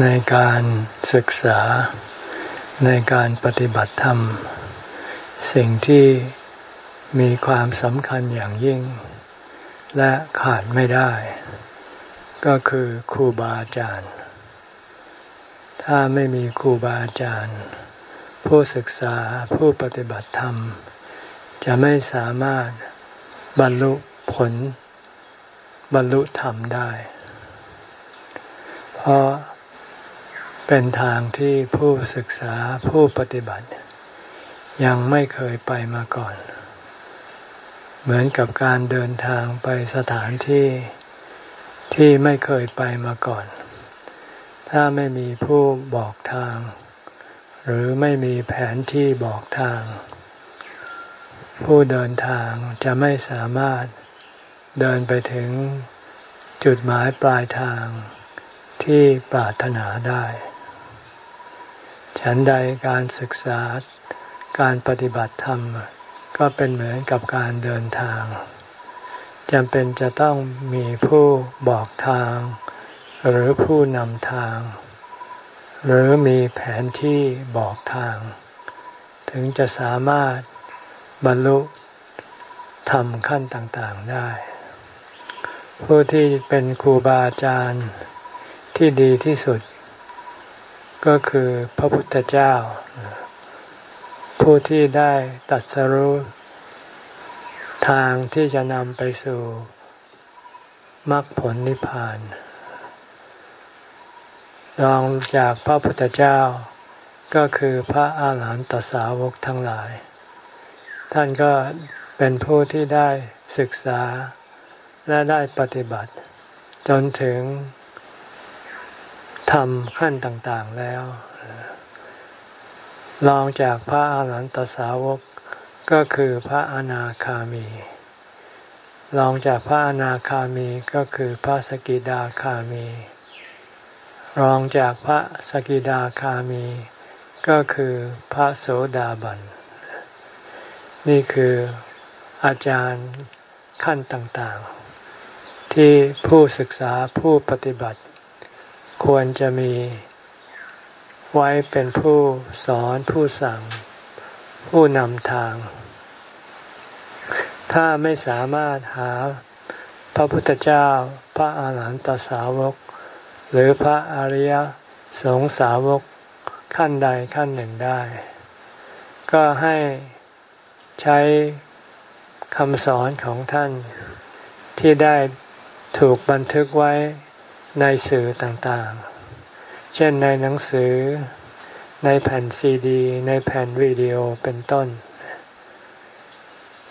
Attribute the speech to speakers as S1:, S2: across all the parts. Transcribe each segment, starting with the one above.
S1: ในการศึกษาในการปฏิบัติธรรม สิ่งที่มีความสำคัญอย่างยิ่ง และขาดไม่ได้ ก็คือครูบาอาจารย์ ถ้าไม่มีครูบาอาจารย์ ผู้ศึกษาผู้ปฏิบัติธรรม จะไม่สามารถบรรลุผล บรรลุธรรมได้ เพราะ เป็นทางที่ผู้ศึกษาผู้ปฏิบัติ ยังไม่เคยไปมาก่อน เหมือนกับการเดินทางไปสถานที่ที่ไม่เคยไปมาก่อน ถ้าไม่มีผู้บอกทาง หรือไม่มีแผนที่บอกทาง ผู้เดินทางจะไม่สามารถเดินไปถึงจุดหมายปลายทางที่ปรารถนาได้ ฉันใดการศึกษาการปฏิบัติธรรม ก็เป็นเหมือนกับการเดินทางจำเป็นจะต้องมีผู้บอกทาง หรือผู้นำทาง หรือมีแผนที่บอกทาง ถึงจะสามารถบรรลุธรรมขั้นต่างๆได้ ผู้ที่เป็นครูบาอาจารย์ที่ดีที่สุด ก็คือพระพุทธเจ้า ผู้ที่ได้ตัดสรู้ทางที่จะนำไปสู่มรรคผลนิพพานรองจากพระพุทธเจ้าก็คือพระอาหารหันตสาวกทั้งหลาย ท่านก็เป็นผู้ที่ได้ศึกษาและได้ปฏิบัติ จนถึง ทำขั้นต่างๆแล้วลองจากพระอาหารหันตสาวกก็คือพระอนาคามีลองจากพระอนาคามีก็คือพระสกิดาคามี รองจากพระสกิดาคามี ก็คือพระโสดาบัน นี่คืออาจารย์ขั้นต่างๆ ที่ผู้ศึกษาผู้ปฏิบัติ ควรจะมี ไว้เป็นผู้สอนผู้สั่ง ผู้นำทาง ถ้าไม่สามารถหาพระพุทธเจ้า พระอาหารหันตสาวก หรือพระอริยสงสาวกขั้นใดขั้นหนึ่งได้ ก็ให้ใช้คำสอนของท่านที่ได้ถูกบันทึกไว้ ในสื่อต่างๆ เช่นในหนังสือ ในแผ่นซีดี ในแผ่นวิดีโอเป็นต้น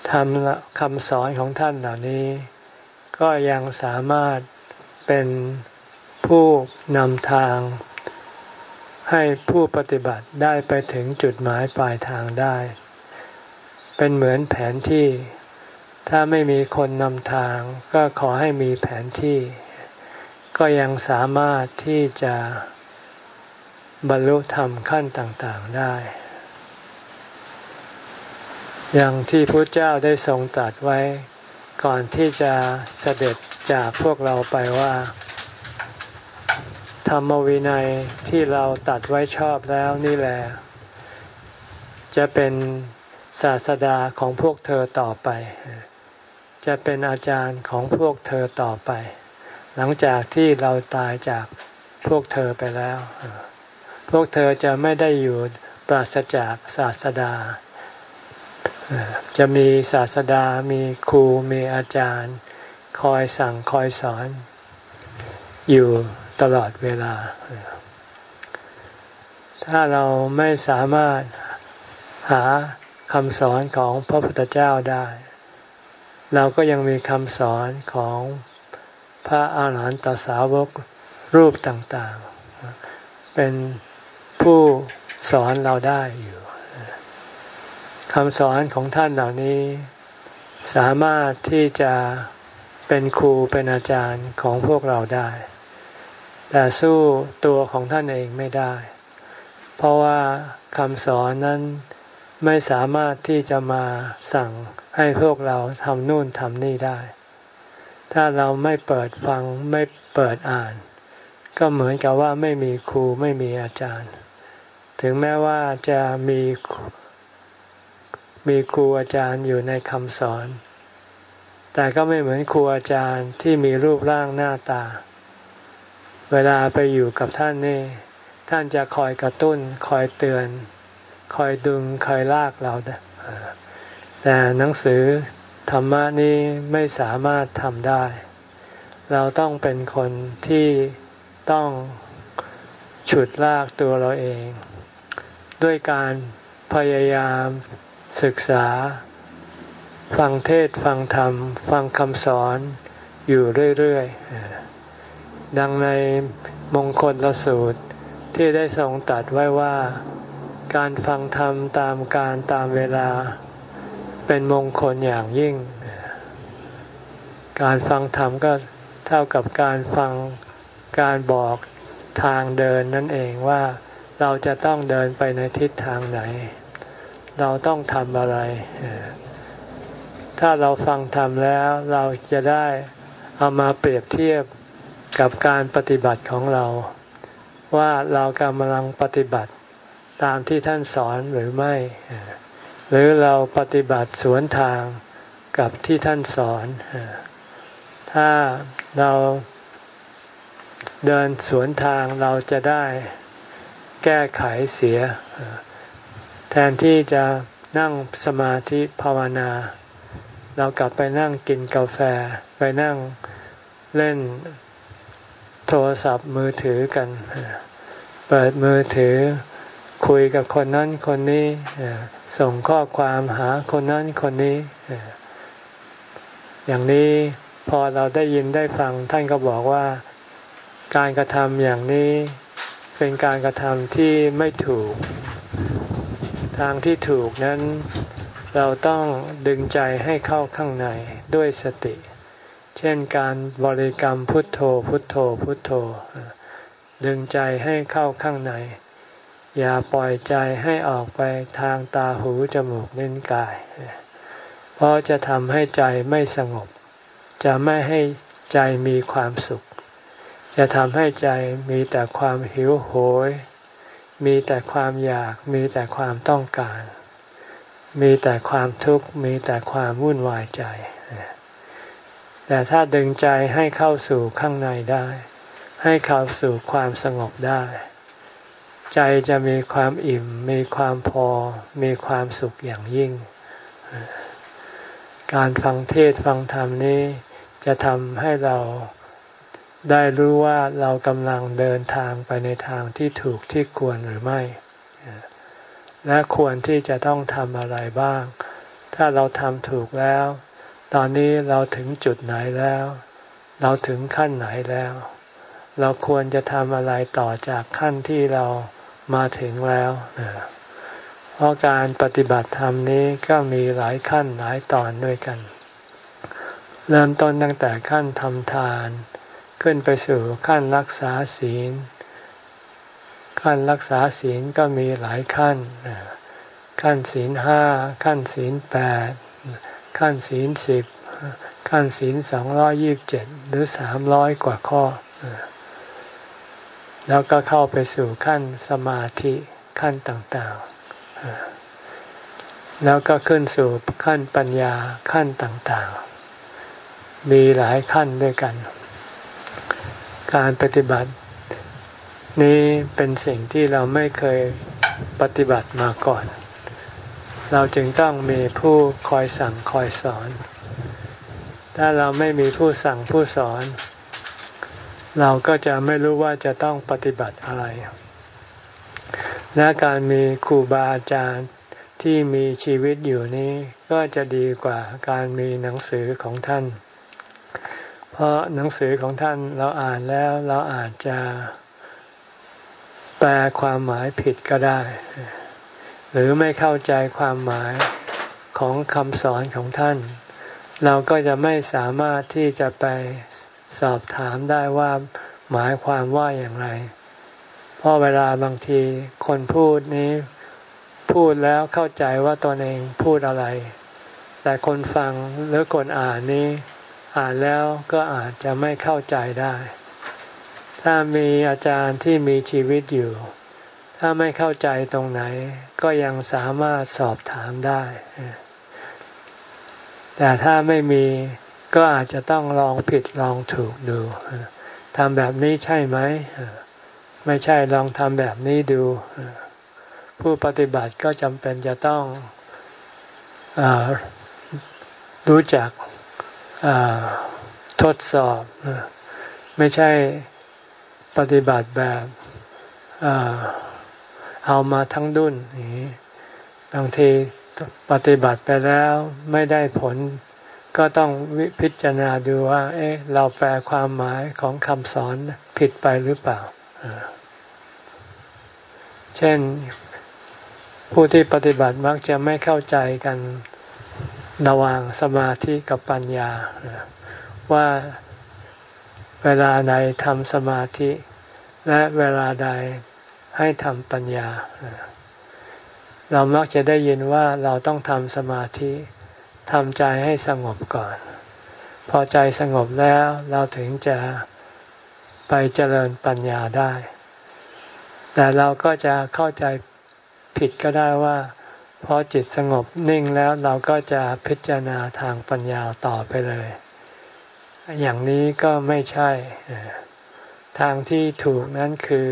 S1: ทำคำสอนของท่านเหล่านี้ ก็ยังสามารถเป็นผู้นำทาง ให้ผู้ปฏิบัติได้ไปถึงจุดหมายปลายทางได้ เป็นเหมือนแผนที่ ถ้าไม่มีคนนำทาง ก็ขอให้มีแผนที่ ก็ยังสามารถที่จะบรรลุธรรมขั้นต่างๆได้ อย่างที่พระเจ้าได้ทรงตรัสไว้ ก่อนที่จะเสด็จจากพวกเราไปว่า ธรรมวินัยที่เราตัดไว้ชอบแล้วนี่แหละจะเป็นศาสดาของพวกเธอต่อไป จะเป็นอาจารย์ของพวกเธอต่อไป หลังจากที่เราตายจากพวกเธอไปแล้ว พวกเธอจะไม่ได้อยู่ปราศจากศาสดา จะมีศาสดา มีครู มีอาจารย์ คอยสั่งคอยสอน อยู่ตลอดเวลา ถ้าเราไม่สามารถหาคำสอนของพระพุทธเจ้าได้ เราก็ยังมีคำสอนของ พระอาหารหันตสาวกรูปต่างๆ เป็นผู้สอนเราได้อยู่คำสอนของท่านเหล่านี้ สามารถที่จะเป็นครูเป็นอาจารย์ของพวกเราได้ แต่สู้ตัวของท่านเองไม่ได้ เพราะว่าคำสอนนั้นไม่สามารถที่จะมาสั่งให้พวกเราทำนู่นทำนี่ได้ ถ้าเราไม่เปิดฟังไม่เปิดอ่าน ก็เหมือนกับว่าไม่มีครูไม่มีอาจารย์ ถึงแม้ว่าจะมีมีครูอาจารย์อยู่ในคำสอน แต่ก็ไม่เหมือนครูอาจารย์ที่มีรูปร่างหน้าตา เวลาไปอยู่กับท่านนี่ ท่านจะคอยกระตุ้น คอยเตือน คอยดึง คอยลากเราแต่หนังสือ ธรรมะนี้ไม่สามารถทำได้ เราต้องเป็นคนที่ต้องฉุดลากตัวเราเอง ด้วยการพยายามศึกษา ฟังเทศฟังธรรม ฟังคำสอนอยู่เรื่อยๆ ดังในมงคลละสูตรที่ได้ทรงตัดไว้ว่า การฟังธรรมตามการตามเวลา เป็นมงคลอย่างยิ่ง การฟังธรรมก็เท่ากับการฟังการบอกทางเดินนั่นเองว่าเราจะต้องเดินไปในทิศทางไหน เราต้องทำอะไร ถ้าเราฟังธรรมแล้วเราจะได้เอามาเปรียบเทียบกับการปฏิบัติของเรา ว่าเรากำลังปฏิบัติตามที่ท่านสอนหรือไม่ หรือเราปฏิบัติสวนทางกับที่ท่านสอน ถ้าเราเดินสวนทางเราจะได้แก้ไขเสีย แทนที่จะนั่งสมาธิภาวนา เรากลับไปนั่งกินกาแฟ ไปนั่งเล่นโทรศัพท์มือถือกัน เปิดมือถือคุยกับคนนั้นคนนี้ ส่งข้อความหาคนนั้นคนนี้ อย่างนี้พอเราได้ยินได้ฟัง ท่านก็บอกว่าการกระทำอย่างนี้เป็นการกระทำที่ไม่ถูก ทางที่ถูกนั้นเราต้องดึงใจให้เข้าข้างในด้วยสติ เช่นการบริกรรมพุทโธพุทโธพุทโธ ดึงใจให้เข้าข้างใน อย่าปล่อยใจให้ออกไปทางตาหูจมูกลิ้นกาย เพราะจะทำให้ใจไม่สงบ จะไม่ให้ใจมีความสุข จะทำให้ใจมีแต่ความหิวโหย มีแต่ความอยาก มีแต่ความต้องการ มีแต่ความทุกข์ มีแต่ความวุ่นวายใจ แต่ถ้าดึงใจให้เข้าสู่ข้างในได้ ให้เข้าสู่ความสงบได้ ใจจะมีความอิ่ม มีความพอ มีความสุขอย่างยิ่ง การฟังเทศฟังธรรมนี้จะทำให้เราได้รู้ว่าเรากำลังเดินทางไปในทางที่ถูกที่ควรหรือไม่ และควรที่จะต้องทำอะไรบ้าง ถ้าเราทำถูกแล้ว ตอนนี้เราถึงจุดไหนแล้ว เราถึงขั้นไหนแล้ว เราควรจะทำอะไรต่อจากขั้นที่เรา มาถึงแล้วเพราะการปฏิบัติธรรมนี้ก็มีหลายขั้นหลายตอนด้วยกัน เริ่มต้นตั้งแต่ขั้นทำทาน ขึ้นไปสู่ขั้นรักษาศีล ขั้นรักษาศีลก็มีหลายขั้น ขั้นศีลห้าขั้นศีลแปดขั้นศีลสิบขั้นศีลสองร้อยิบเจ็ดหรือสามร้อยกว่าข้อ แล้วก็เข้าไปสู่ขั้นสมาธิขั้นต่างๆ แล้วก็ขึ้นสู่ขั้นปัญญาขั้นต่างๆ มีหลายขั้นด้วยกัน การปฏิบัติ นี้เป็นสิ่งที่เราไม่เคยปฏิบัติมาก่อน เราจึงต้องมีผู้คอยสั่งคอยสอน ถ้าเราไม่มีผู้สั่งผู้สอน เราก็จะไม่รู้ว่าจะต้องปฏิบัติอะไร และการมีครูบาอาจารย์ที่มีชีวิตอยู่นี้ก็จะดีกว่าการมีหนังสือของท่าน เพราะหนังสือของท่านเราอ่านแล้วเราอาจจะแปลความหมายผิดก็ได้ หรือไม่เข้าใจความหมายของคำสอนของท่าน เราก็จะไม่สามารถที่จะไป สอบถามได้ว่าหมายความว่าอย่างไร เพราะเวลาบางทีคนพูดนี้พูดแล้วเข้าใจว่าตนเองพูดอะไร แต่คนฟังหรือคนอ่านนี้ อ่านแล้วก็อาจจะไม่เข้าใจได้ ถ้ามีอาจารย์ที่มีชีวิตอยู่ ถ้าไม่เข้าใจตรงไหน ก็ยังสามารถสอบถามได้ แต่ถ้าไม่มี ก็อาจจะต้องลองผิดลองถูกดูทำแบบนี้ใช่ไหม ไม่ใช่ลองทำแบบนี้ดู ผู้ปฏิบัติก็จำเป็นจะต้องอรู้จักทดสอบ ไม่ใช่ปฏิบัติแบบเอามาทั้งดุนบางทีปฏิบัติไปแล้วไม่ได้ผล ก็ต้องพิจารณาดูว่า เอ๊ะ เราแปลความหมายของคำสอนผิดไปหรือเปล่า เช่น ผู้ที่ปฏิบัติมักจะไม่เข้าใจกันระหว่างสมาธิกับปัญญา ว่าเวลาใดทำสมาธิ และเวลาใดให้ทำปัญญา เรามักจะได้ยินว่าเราต้องทำสมาธิ ทำใจให้สงบก่อน พอใจสงบแล้วเราถึงจะไปเจริญปัญญาได้ แต่เราก็จะเข้าใจผิดก็ได้ว่าพอจิตสงบนิ่งแล้วเราก็จะพิจารณาทางปัญญาต่อไปเลย อย่างนี้ก็ไม่ใช่ ทางที่ถูกนั้นคือ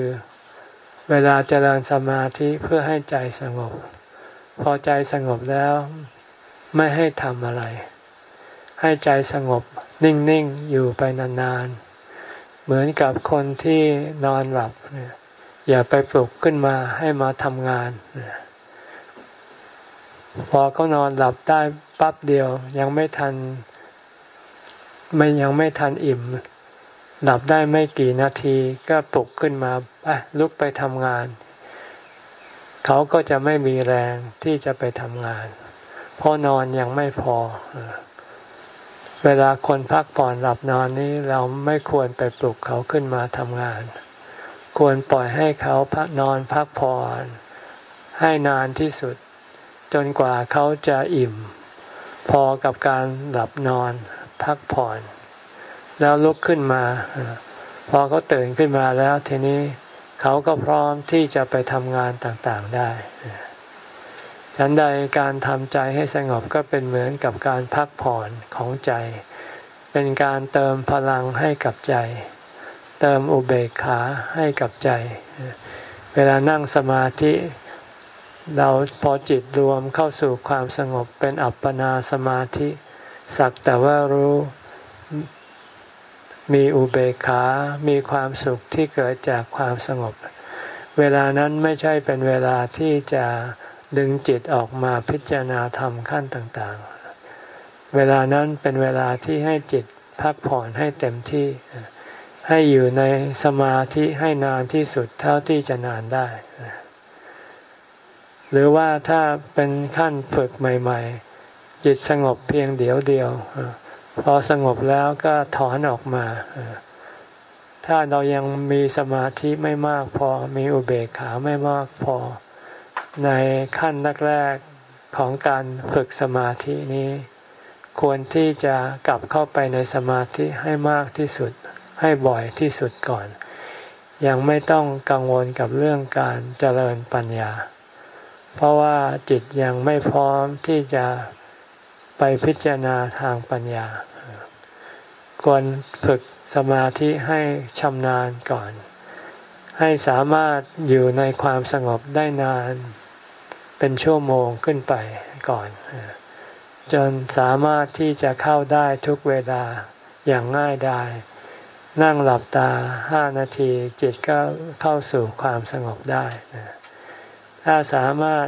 S1: เวลาเจริญสมาธิเพื่อให้ใจสงบ พอใจสงบแล้ว ไม่ให้ทำอะไร ให้ใจสงบนิ่งๆอยู่ไปนานๆ เหมือนกับคนที่นอนหลับ อย่าไปปลุกขึ้นมาให้มาทำงาน พอเขานอนหลับได้ปั๊บเดียว ยังไม่ทัน ไม่ยังไม่ทันอิ่ม หลับได้ไม่กี่นาทีก็ปลุกขึ้นมาไปลุกไปทำงาน เขาก็จะไม่มีแรงที่จะไปทำงาน เพราะนอนยังไม่พอ เวลาคนพักผ่อนหลับนอนนี้เราไม่ควรไปปลุกเขาขึ้นมาทำงาน ควรปล่อยให้เขาพักนอนพักผ่อนให้นานที่สุด จนกว่าเขาจะอิ่ม พอกับการหลับนอนพักผ่อน แล้วลุกขึ้นมา พอเขาตื่นขึ้นมาแล้วทีนี้เขาก็พร้อมที่จะไปทำงานต่างๆได้ ฉันใดการทำใจให้สงบก็เป็นเหมือนกับการพักผ่อนของใจ เป็นการเติมพลังให้กับใจ เติมอุเบกขาให้กับใจ เวลานั่งสมาธิเราพอจิตรวมเข้าสู่ความสงบเป็นอัปปนาสมาธิ สักแต่ว่ารู้มีอุเบกขา มีความสุขที่เกิดจากความสงบ เวลานั้นไม่ใช่เป็นเวลาที่จะ ดึงจิตออกมาพิจารณาธรรมขั้นต่างๆ เวลานั้นเป็นเวลาที่ให้จิตพักผ่อนให้เต็มที่ ให้อยู่ในสมาธิให้นานที่สุดเท่าที่จะนานได้ หรือว่าถ้าเป็นขั้นฝึกใหม่ ๆ จิตสงบเพียงเดียวเดียวพอสงบแล้วก็ถอนออกมา ถ้าเรายังมีสมาธิไม่มากพอ มีอุเบกขาไม่มากพอ ในขั้นแรกๆของการฝึกสมาธินี้ ควรที่จะกลับเข้าไปในสมาธิให้มากที่สุดให้บ่อยที่สุดก่อน ยังไม่ต้องกังวลกับเรื่องการเจริญปัญญา เพราะว่าจิตยังไม่พร้อมที่จะไปพิจารณาทางปัญญา ควรฝึกสมาธิให้ชำนาญก่อน ให้สามารถอยู่ในความสงบได้นาน เป็นชั่วโมงขึ้นไปก่อน จนสามารถที่จะเข้าได้ทุกเวลาอย่างง่ายได้นั่งหลับตาห้านาทีจิตก็เข้าสู่ความสงบได้ ถ้าสามารถ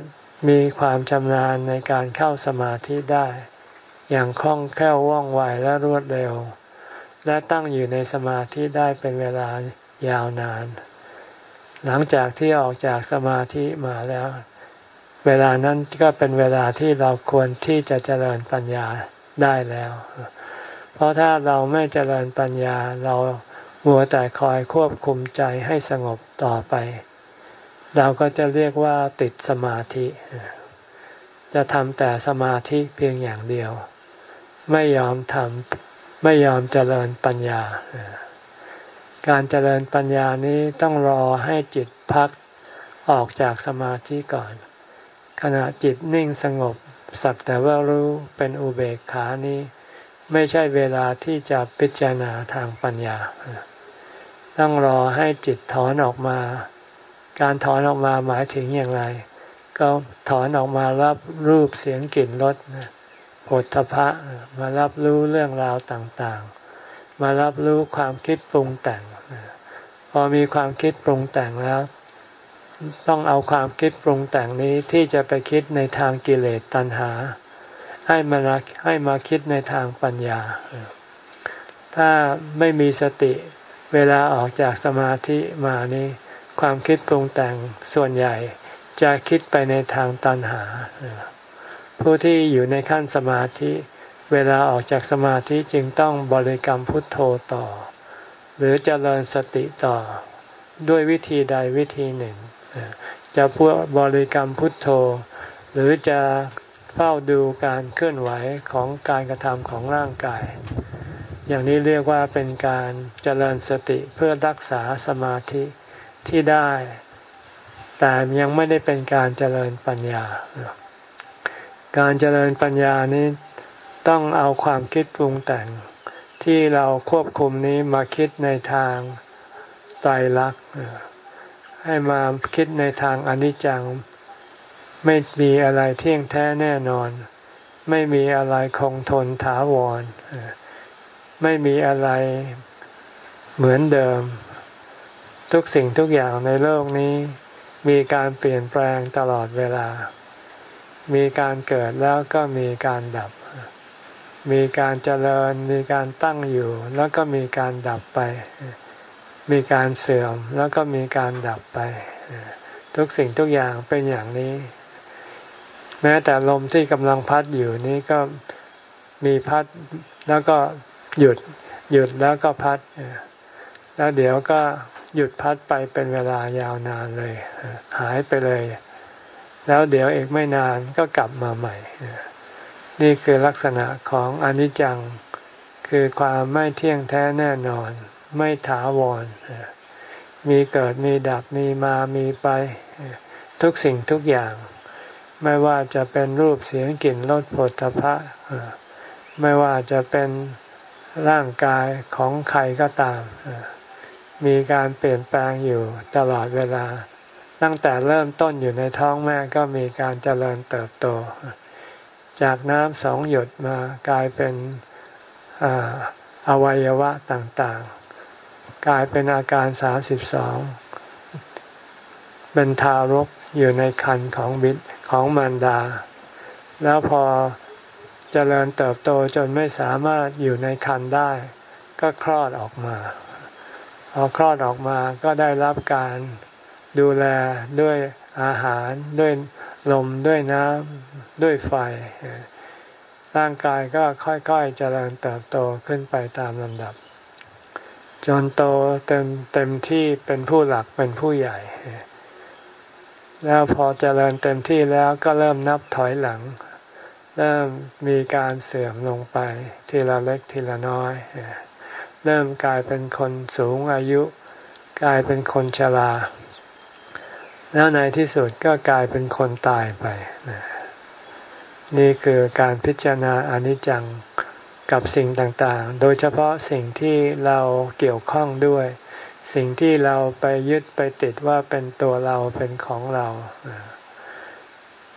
S1: มีความชำนาญในการเข้าสมาธิได้ อย่างคล่องแคล่วว่องไวและรวดเร็ว และตั้งอยู่ในสมาธิได้เป็นเวลายาวนาน หลังจากที่ออกจากสมาธิมาแล้ว เวลานั้นก็เป็นเวลาที่เราควรที่จะเจริญปัญญาได้แล้ว เพราะถ้าเราไม่เจริญปัญญาเรามัวแต่คอยควบคุมใจให้สงบต่อไป เราก็จะเรียกว่าติดสมาธิ จะทำแต่สมาธิเพียงอย่างเดียว ไม่ยอมทำไม่ยอมเจริญปัญญา การเจริญปัญญานี้ต้องรอให้จิตพักออกจากสมาธิก่อน ขณะจิตนิ่งสงบสักแต่ว่ารู้เป็นอุเบกขานี้ ไม่ใช่เวลาที่จะพิจารณาทางปัญญา ต้องรอให้จิตถอนออกมา การถอนออกมาหมายถึงอย่างไร ก็ถอนออกมารับรูปเสียงกลิ่นรสผลทพะมารับรู้เรื่องราวต่างๆ มารับรู้ความคิดปรุงแต่ง พอมีความคิดปรุงแต่งแล้ว ต้องเอาความคิดปรุงแต่งนี้ที่จะไปคิดในทางกิเลสตัณหา ให้มาให้มาคิดในทางปัญญา ถ้าไม่มีสติเวลาออกจากสมาธิมานี้ ความคิดปรุงแต่งส่วนใหญ่จะคิดไปในทางตัณหา ผู้ที่อยู่ในขั้นสมาธิ เวลาออกจากสมาธิจึงต้องบริกรรมพุทโธต่อ หรือจเจริญสติต่อ ด้วยวิธีใดวิธีหนึ่ง จะพูดบริกรรมพุทโธ หรือจะเฝ้าดูการเคลื่อนไหวของการกระทำของร่างกาย อย่างนี้เรียกว่าเป็นการเจริญสติเพื่อรักษาสมาธิที่ได้ แต่ยังไม่ได้เป็นการเจริญปัญญา การเจริญปัญญานี้ต้องเอาความคิดปรุงแต่งที่เราควบคุมนี้มาคิดในทางไตรลักษณ์ ให้มาคิดในทางอนิจจัง ไม่มีอะไรเที่ยงแท้แน่นอน ไม่มีอะไรคงทนถาวร ไม่มีอะไรเหมือนเดิม ทุกสิ่งทุกอย่างในโลกนี้ มีการเปลี่ยนแปลงตลอดเวลา มีการเกิดแล้วก็มีการดับ มีการเจริญ มีการตั้งอยู่ แล้วก็มีการดับไป มีการเสื่อมแล้วก็มีการดับไป ทุกสิ่งทุกอย่างเป็นอย่างนี้ แม้แต่ลมที่กำลังพัดอยู่นี้ก็มีพัดแล้วก็หยุด หยุดแล้วก็พัด แล้วเดี๋ยวก็หยุดพัดไปเป็นเวลายาวนานเลย หายไปเลย แล้วเดี๋ยวอีกไม่นานก็กลับมาใหม่ นี่คือลักษณะของอนิจจัง คือความไม่เที่ยงแท้แน่นอน ไม่ถาวร มีเกิดมีดับมีมามีไป ทุกสิ่งทุกอย่าง ไม่ว่าจะเป็นรูปเสียงกลิ่นรสผลพะไม่ว่าจะเป็นร่างกายของใครก็ตาม มีการเปลี่ยนแปลงอยู่ตลอดเวลา ตั้งแต่เริ่มต้นอยู่ในท้องแม่ก็มีการเจริญเติบโต จากน้ำสองหยดมากลายเป็นอวัยวะต่างๆ กลายเป็นอาการสามสิบสองเป็นทารกอยู่ในคันของบิดของมารดา แล้วพอเจริญเติบโตจนไม่สามารถอยู่ในคันได้ ก็คลอดออกมาพอคลอดออกมาก็ได้รับการดูแลด้วยอาหารด้วยลมด้วยน้ำด้วยไฟ ร่างกายก็ค่อยๆเจริญเติบโตขึ้นไปตามลำดับ จนโตเต็มเต็มที่เป็นผู้หลักเป็นผู้ใหญ่ แล้วพอเจริญเต็มที่แล้วก็เริ่มนับถอยหลัง เริ่มมีการเสื่อมลงไป ทีละเล็กทีละน้อย เริ่มกลายเป็นคนสูงอายุ กลายเป็นคนชรา แล้วในที่สุดก็กลายเป็นคนตายไป นี่คือการพิจารณาอนิจจัง กับสิ่งต่างๆ โดยเฉพาะสิ่งที่เราเกี่ยวข้องด้วย สิ่งที่เราไปยึดไปติดว่าเป็นตัวเราเป็นของเรา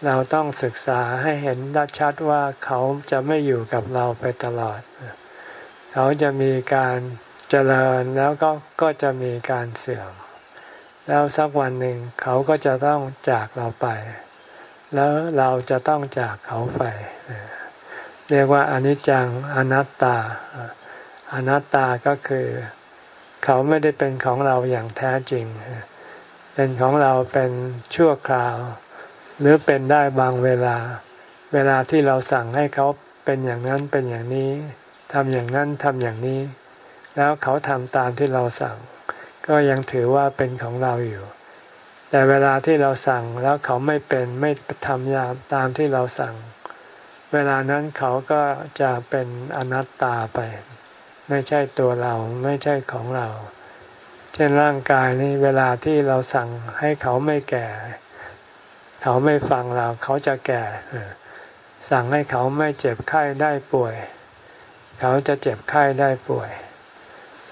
S1: เราต้องศึกษาให้เห็นดัชัดว่าเขาจะไม่อยู่กับเราไปตลอด เขาจะมีการเจริญแล้วก็ก็จะมีการเสื่อม แล้วสักวันหนึ่งเขาก็จะต้องจากเราไป แล้วเราจะต้องจากเขาไปเเรียกว่าอนิจจังอนัตตา อนัตตาก็คือ เขาไม่ได้เป็นของเราอย่างแท้จริง เป็นของเราเป็นชั่วคราว หรือเป็นได้บางเวลา เวลาที่เราสั่งให้เขาเป็นอย่างนั้นเป็นอย่างนี้ทำอย่างนั้นทำอย่างนี้ แล้วเขาทำตามที่เราสั่ง ก็ยังถือว่าเป็นของเราอยู่ แต่เวลาที่เราสั่งแล้วเขาไม่เป็นไม่ทำยามตามที่เราสั่ง เวลานั้นเขาก็จะเป็นอนัตตาไป ไม่ใช่ตัวเราไม่ใช่ของเรา เช่นร่างกายนี่เวลาที่เราสั่งให้เขาไม่แก่ เขาไม่ฟังเราเขาจะแก่สั่งให้เขาไม่เจ็บไข้ได้ป่วย เขาจะเจ็บไข้ได้ป่วย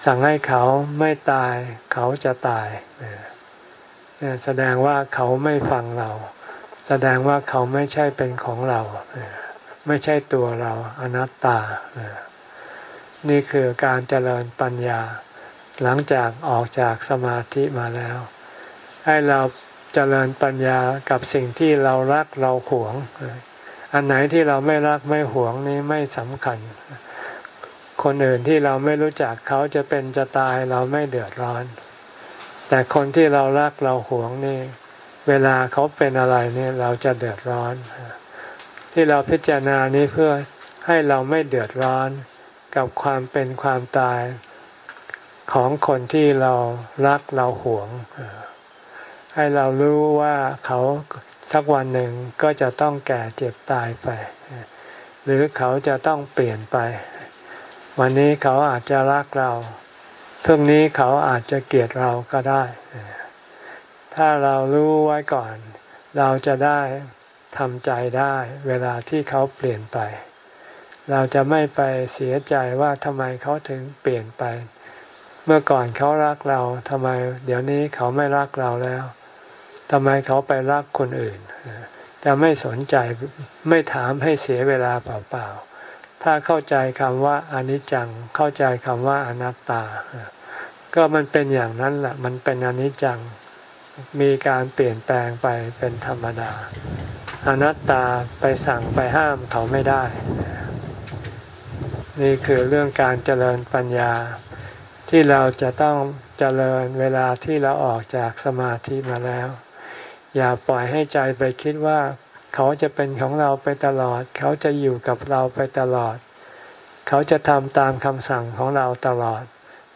S1: สั่งให้เขาไม่ตาย เขาจะตายแสดงว่าเขาไม่ฟังเรา แสดงว่าเขาไม่ใช่เป็นของเรา ไม่ใช่ตัวเราอนัตตา นี่คือการเจริญปัญญา หลังจากออกจากสมาธิมาแล้ว ให้เราเจริญปัญญากับสิ่งที่เรารักเราหวง อันไหนที่เราไม่รักไม่หวงนี้ไม่สำคัญ คนอื่นที่เราไม่รู้จักเขาจะเป็นจะตายเราไม่เดือดร้อน แต่คนที่เรารักเราหวงนี่ เวลาเขาเป็นอะไรนี่เราจะเดือดร้อน ที่เราพิจารณานี้เพื่อให้เราไม่เดือดร้อนกับความเป็นความตายของคนที่เรารักเราหวง ให้เรารู้ว่าเขาสักวันหนึ่งก็จะต้องแก่เจ็บตายไป หรือเขาจะต้องเปลี่ยนไป วันนี้เขาอาจจะรักเราพรุ่งนี้เขาอาจจะเกลียดเราก็ได้ ถ้าเรารู้ไว้ก่อน เราจะได้ ทำใจได้เวลาที่เขาเปลี่ยนไป เราจะไม่ไปเสียใจว่าทำไมเขาถึงเปลี่ยนไป เมื่อก่อนเขารักเราทำไม เดี๋ยวนี้เขาไม่รักเราแล้วทำไมเขาไปรักคนอื่น จะไม่สนใจไม่ถามให้เสียเวลาเปล่าๆ ถ้าเข้าใจคำว่าอนิจจัง เข้าใจคำว่าอนัตตา ก็มันเป็นอย่างนั้นแหละ มันเป็นอนิจจัง มีการเปลี่ยนแปลงไปเป็นธรรมดา อนัตตาไปสั่งไปห้ามเขาไม่ได้ นี่คือเรื่องการเจริญปัญญาที่เราจะต้องเจริญเวลาที่เราออกจากสมาธิมาแล้ว อย่าปล่อยให้ใจไปคิดว่า เขาจะเป็นของเราไปตลอด เขาจะอยู่กับเราไปตลอด เขาจะทำตามคำสั่งของเราตลอด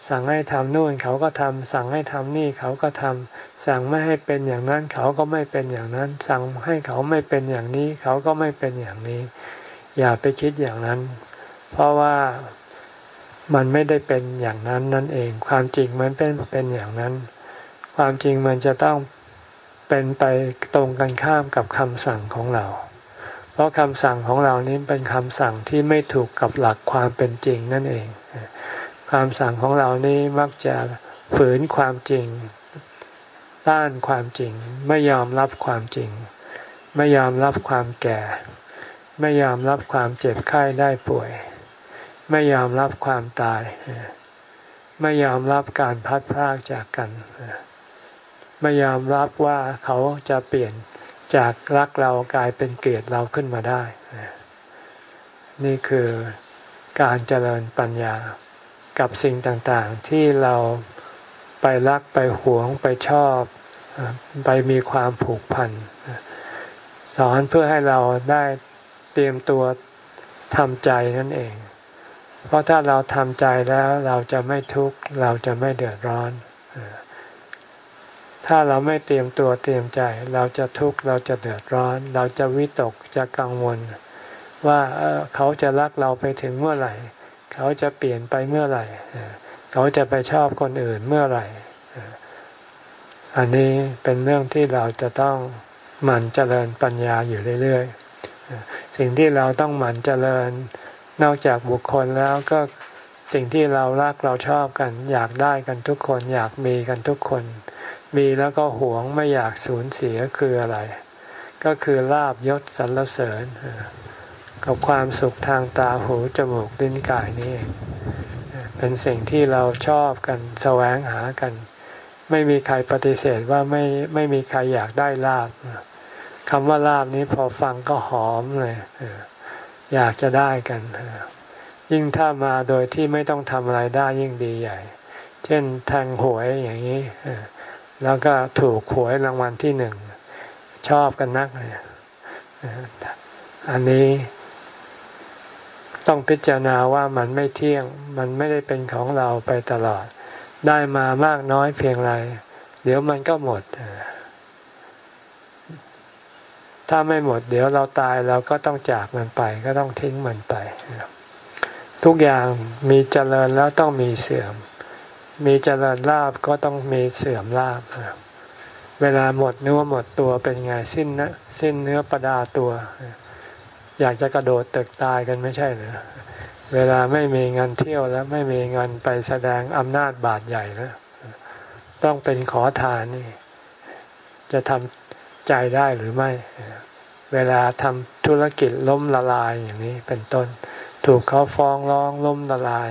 S1: สั่งให้ทำนู่นเขาก็ทำสั่งให้ทำนี่เขาก็ทำสั่งไม่ให้เป็นอย่างนั้นเขาก็ไม่เป็นอย่างนั้น สั่งให้เขาไม่เป็นอย่างนี้ เขาก็ไม่เป็นอย่างนี้ อย่าไปคิดอย่างนั้น เพราะว่ามันไม่ได้เป็นอย่างนั้นนั่นเอง ความจริงมันเป็นเป็นอย่างนั้น ความจริงมันจะต้องเป็นไปตรงกันข้ามกับคำสั่งของเรา เพราะคำสั่งของเรานี้เป็นคำสั่งที่ไม่ถูกกับหลักความเป็นจริงนั่นเอง ความสั่งของเรานี้มักจะฝืนความจริง ต้านความจริง ไม่ยอมรับความจริง ไม่ยอมรับความแก่ ไม่ยอมรับความเจ็บไข้ได้ป่วย ไม่ยอมรับความตาย ไม่ยอมรับการพัดพรากจากกัน ไม่ยอมรับว่าเขาจะเปลี่ยนจากรักเรากลายเป็นเกลียดเราขึ้นมาได้ นี่คือการเจริญปัญญากับสิ่งต่างๆที่เราไปรักไปหวงไปชอบ ไปมีความผูกพัน สอนเพื่อให้เราได้เตรียมตัวทำใจนั่นเอง เพราะถ้าเราทำใจแล้วเราจะไม่ทุกข์เราจะไม่เดือดร้อน ถ้าเราไม่เตรียมตัวเตรียมใจ เราจะทุกข์เราจะเดือดร้อน เราจะวิตกจะกังวล ว่าเขาจะรักเราไปถึงเมื่อไหร่ เขาจะเปลี่ยนไปเมื่อไหร่ เขาจะไปชอบคนอื่นเมื่อไหร่ อันนี้เป็นเรื่องที่เราจะต้องหมั่นเจริญปัญญาอยู่เรื่อยๆ สิ่งที่เราต้องหมั่นเจริญนอกจากบุคคลแล้วก็สิ่งที่เรารักเราชอบกัน อยากได้กันทุกคน อยากมีกันทุกคน มีแล้วก็หวงไม่อยากสูญเสียคืออะไร ก็คือลาบยศสรรเสริญ กับความสุขทางตาหูจมูกลิ้นกายนี่เป็นสิ่งที่เราชอบกันแสวงหากัน ไม่มีใครปฏิเสธว่าไม่ไม่มีใครอยากได้ลาบคำว่าลาบนี้พอฟังก็หอมเลยอยากจะได้กัน ยิ่งถ้ามาโดยที่ไม่ต้องทำอะไรได้ยิ่งดีใหญ่ เช่นแทงหวยอย่างนี้แล้วก็ถูกหวยรางวัลที่หนึ่ง ชอบกันนักเลยอันนี้ต้องพิจารณาว่ามันไม่เที่ยง มันไม่ได้เป็นของเราไปตลอด ได้มามากน้อยเพียงไร เดี๋ยวมันก็หมด ถ้าไม่หมด เดี๋ยวเราตายเราก็ต้องจากมันไป ก็ต้องทิ้งมันไป ทุกอย่างมีเจริญแล้วต้องมีเสื่อม มีเจริญลาบก็ต้องมีเสื่อมลาบเวลาหมดเนื้อหมดตัวเป็นไงสิ้นนะสิ้นเนื้อประดาตัว อยากจะกระโดดตึกตายกันไม่ใช่หรอ เวลาไม่มีเงินเที่ยวแล้วไม่มีเงินไปแสดงอำนาจบาดใหญ่แล้วต้องเป็นขอทานนี่ จะทำใจได้หรือไม่ เวลาทำธุรกิจล้มละลายอย่างนี้เป็นต้น ถูกเขาฟ้องร้องล้มละลาย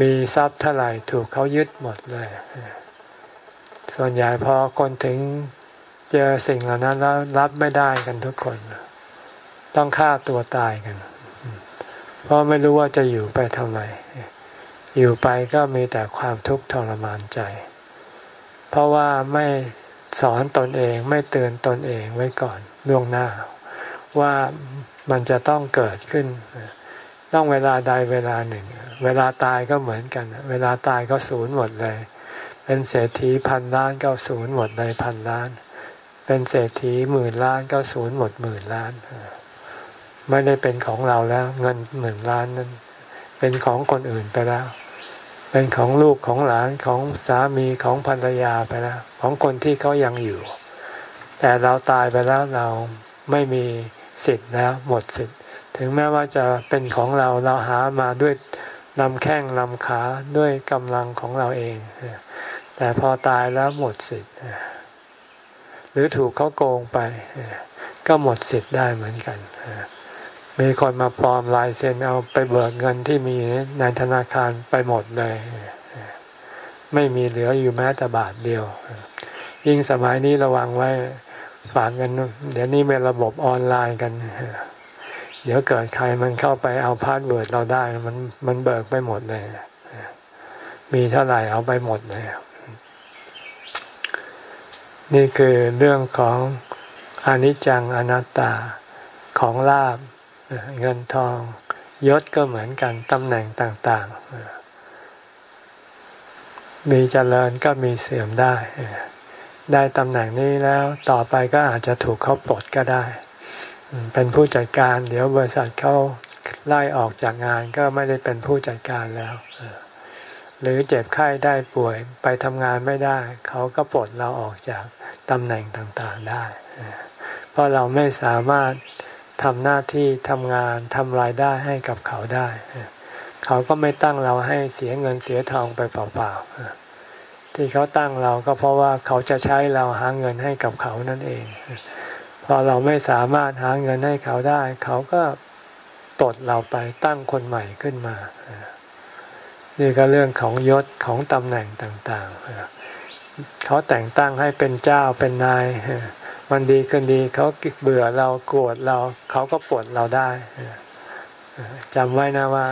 S1: มีทรัพย์เท่าไหร่ถูกเขายึดหมดเลย ส่วนใหญ่พอคนถึงเจอสิ่งเหล่านั้นแล้วรับไม่ได้กันทุกคน ต้องฆ่าตัวตายกัน เพราะไม่รู้ว่าจะอยู่ไปทำไม อยู่ไปก็มีแต่ความทุกข์ทรมานใจ เพราะว่าไม่สอนตนเองไม่เตือนตนเองไว้ก่อนล่วงหน้า ว่ามันจะต้องเกิดขึ้น ต้องเวลาใดเวลาหนึ่ง เวลาตายก็เหมือนกัน เวลาตายก็ศูนย์หมดเลย เป็นเศรษฐีพันล้านก็ศูนย์หมดเลยพันล้าน เป็นเศรษฐีหมื่นล้านก็ศูนย์หมดหมื่นล้าน ไม่ได้เป็นของเราแล้ว เงินหมื่นล้านนั้น เป็นของคนอื่นไปแล้ว เป็นของลูกของหลานของสามีของภรรยาไปแล้ว ของคนที่เขายังอยู่ แต่เราตายไปแล้วเราไม่มีสิทธิ์แล้ว หมดสิทธิ์ ถึงแม้ว่าจะเป็นของเราเราหามาด้วยลำแข้งลำขาด้วยกำลังของเราเอง แต่พอตายแล้วหมดสิทธิ์หรือถูกเขาโกงไป ก็หมดสิทธิ์ได้เหมือนกัน มีคนมาปลอมลายเซ็นเอาไปเบิกเงินที่มีในธนาคารไปหมดเลย ไม่มีเหลืออยู่แม้แต่บาทเดียว ยิ่งสมัยนี้ระวังไว้ฝากเงินเดี๋ยวนี้เป็นระบบออนไลน์กัน เดี๋ยวเกิดใครมันเข้าไปเอา password เราได้ มันมันเบิกไปหมดเลย มีเท่าไหร่เอาไปหมดเลย นี่คือเรื่องของอนิจจังอนัตตาของลาบ เงินทองยศก็เหมือนกันตำแหน่งต่างๆ มีเจริญก็มีเสื่อมได้ ได้ตำแหน่งนี้แล้วต่อไปก็อาจจะถูกเขาปลดก็ได้ เป็นผู้จัดการเดี๋ยวบริษัทเขาไล่ออกจากงานก็ไม่ได้เป็นผู้จัดการแล้วหรือเจ็บไข้ได้ป่วยไปทำงานไม่ได้ เขาก็ปลดเราออกจากตำแหน่งต่างๆได้ เพราะเราไม่สามารถ ทำหน้าที่ทำงานทำรายได้ให้กับเขาได้ เขาก็ไม่ตั้งเราให้เสียเงินเสียทองไปเปล่าๆที่เขาตั้งเราก็เพราะว่าเขาจะใช้เราหาเงินให้กับเขานั่นเอง พอเราไม่สามารถหาเงินให้เขาได้ เขาก็ปลดเราไปตั้งคนใหม่ขึ้นมานี่ก็เรื่องของยศของตำแหน่งต่างๆเขาแต่งตั้งให้เป็นเจ้าเป็นนาย วันดีคืนดีเขาเบื่อเราโกรธเราเขาก็ปลดเราได้จำไว้นะว่า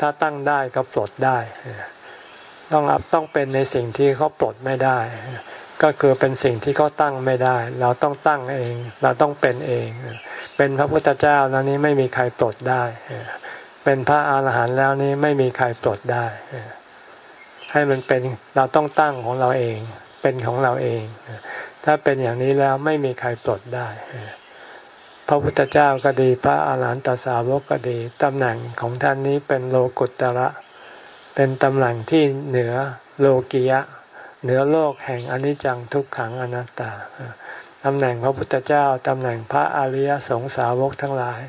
S1: ถ้าตั้งได้ก็ปลดได้ ต้องรับต้องเป็นในสิ่งที่เขาปลดไม่ได้ ก็คือเป็นสิ่งที่เขาตั้งไม่ได้ เราต้องตั้งเอง เราต้องเป็นเอง เป็นพระพุทธเจ้าแล้วนี้ไม่มีใครปลดได้ เป็นพระอาหารหันต์แล้วนี้ไม่มีใครปลดได้ ให้มันเป็นเราต้องตั้งของเราเอง เป็นของเราเอง ถ้าเป็นอย่างนี้แล้วไม่มีใครปลดได้ พระพุทธเจ้าก็ดีพระอาหารหันตสาวกก็ดีตำแหน่งของท่านนี้เป็นโลกุตระ เป็นตำแหน่งที่เหนือโลกียะ เหนือโลกแห่งอนิจจังทุกขังอนัตตาตำแหน่งพระพุทธเจ้าตำแหน่งพระอริยสงสาวกทั้งหลาย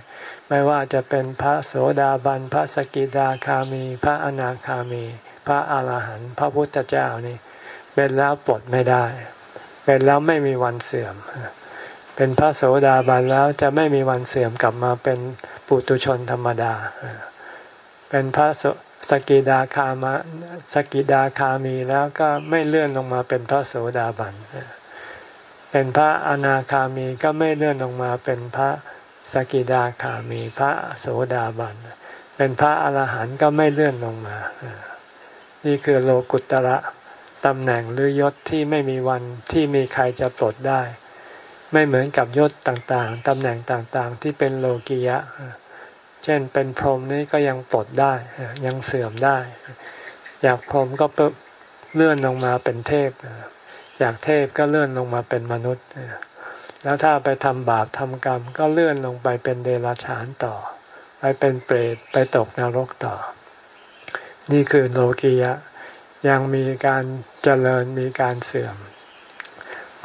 S1: ไม่ว่าจะเป็นพระโสดาบันพระสกิดาคามี พระอนาคามี พระอาหารหันต์พระพุทธเจ้านี่เป็นแล้วปลดไม่ได้ เป็นแล้วไม่มีวันเสื่อม เป็นพระโสดาบันแล้วจะไม่มีวันเสื่อมกลับมาเป็นปุตุชนธรรมดา เป็นพระสกิดาคามะสกิดาคามีแล้วก็ไม่เลื่อนลงมาเป็นพระโสดาบัน เป็นพระอนาคามีก็ไม่เลื่อนลงมาเป็นพระสกิดาคามี พระโสดาบัน เป็นพระอรหันต์ก็ไม่เลื่อนลงมา นี่คือโลกุตระ ตำแหน่งหรือยศที่ไม่มีวันที่มีใครจะปลดได้ ไม่เหมือนกับยศต่างๆตำแหน่งต่างๆ ที่เป็นโลกียะ เช่นเป็นพรหมนี่ก็ยังปลดได้ยังเสื่อมได้จากพรหมก็เลื่อนลงมาเป็นเทพจากเทพก็เลื่อนลงมาเป็นมนุษย์แล้วถ้าไปทำบาปทำกรรม ก็เลื่อนลงไปเป็นเดรัจฉานต่อ ไปเป็นเปรตไปตกนรกต่อ นี่คือโลกียะ ยังมีการเจริญมีการเสื่อม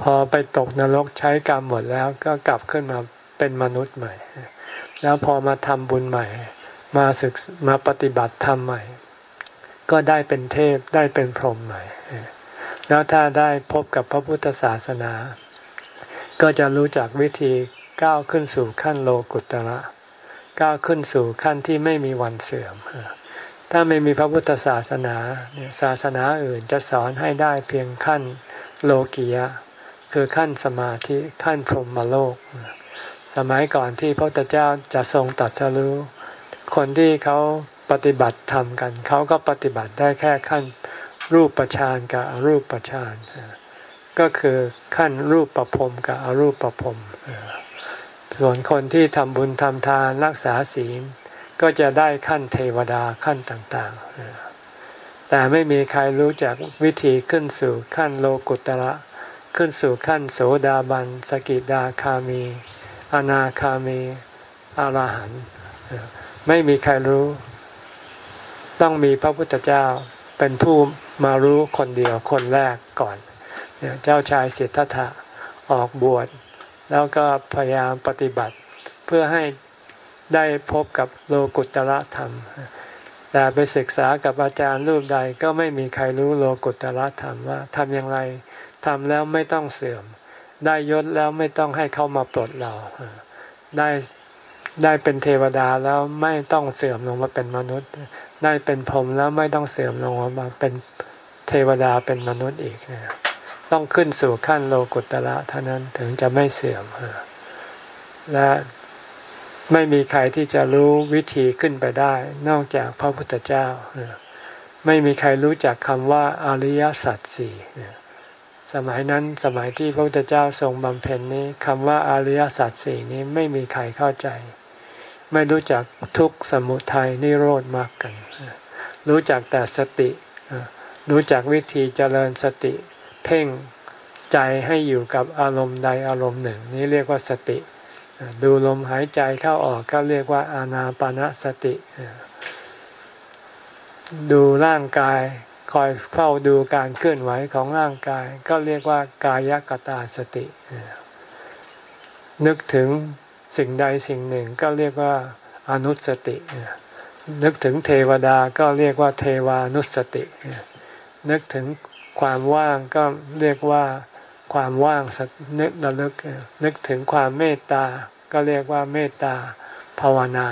S1: พอไปตกนรกใช้กรรมหมดแล้วก็กลับขึ้นมาเป็นมนุษย์ใหม่ แล้วพอมาทำบุญใหม่ มาศึกมาปฏิบัติธรรมใหม่ ก็ได้เป็นเทพได้เป็นพรหมใหม่ แล้วถ้าได้พบกับพระพุทธศาสนา ก็จะรู้จักวิธีก้าวขึ้นสู่ขั้นโลกุตระก้าวขึ้นสู่ขั้นที่ไม่มีวันเสื่อม ถ้าไม่มีพระพุทธศาสนาศาสนาอื่นจะสอนให้ได้เพียงขั้นโลกียะ คือขั้นสมาธิขั้นพรหมโลก สมัยก่อนที่พระพุทธเจ้าจะทรงตัดสรู้คนที่เขาปฏิบัติธรรมกัน เขาก็ปฏิบัติได้แค่ขั้นรูปประชานกับอรูปประชานก็คือขั้นรูปประพรมกับอรูปประพรมส่วนคนที่ทำบุญทำทานรักษาศีล ก็จะได้ขั้นเทวดาขั้นต่างๆ แต่ไม่มีใครรู้จักวิธีขึ้นสู่ขั้นโลกุตระขึ้นสู่ขั้นโสดาบัน สกิดาคามี อนาคามีอรหันต์ไม่มีใครรู้ ต้องมีพระพุทธเจ้าเป็นผู้มารู้คนเดียวคนแรกก่อน เจ้าชายสิทธัตถะออกบวช แล้วก็พยายามปฏิบัติเพื่อให้ ได้พบกับโลกุตระธรรม แต่ไปศึกษากับอาจารย์รูปใดก็ไม่มีใครรู้โลกุตระธรรมว่าทำอย่างไรทำแล้วไม่ต้องเสื่อม ได้ยศแล้วไม่ต้องให้เขามาปลดเรา ได้ได้เป็นเทวดาแล้วไม่ต้องเสื่อมลงมาเป็นมนุษย์ ได้เป็นพรหมแล้วไม่ต้องเสื่อมลงมาเป็นเทวดาเป็นมนุษย์อีกนะต้องขึ้นสู่ขั้นโลกุตระเท่านั้นถึงจะไม่เสื่อมและ ไม่มีใครที่จะรู้วิธีขึ้นไปได้ นอกจากพระพุทธเจ้า ไม่มีใครรู้จักคำว่าอริยสัจสี่สมัยนั้นสมัยที่พระพุทธเจ้าทรงบำเพ็ญนี้คำว่าอริยสัจสี่นี้ไม่มีใครเข้าใจ ไม่รู้จักทุกสมุทัยนิโรธมากกัน รู้จักแต่สติ รู้จักวิธีเจริญสติ เพ่งใจให้อยู่กับอารมณ์ใดอารมณ์หนึ่ง นี้เรียกว่าสติ ดูลมหายใจเข้าออกก็เรียกว่าอานาปานสติ ดูร่างกายคอยเฝ้าดูการเคลื่อนไหวของร่างกาย ก็เรียกว่ากายกตาสติ นึกถึงสิ่งใดสิ่งหนึ่งก็เรียกว่าอนุสติ นึกถึงเทวดาก็เรียกว่าเทวานุสติ นึกถึงความว่างก็เรียกว่า ความว่างนึกระลึกนึกถึงความเมตตา ก็เรียกว่าเมตตาภาวนา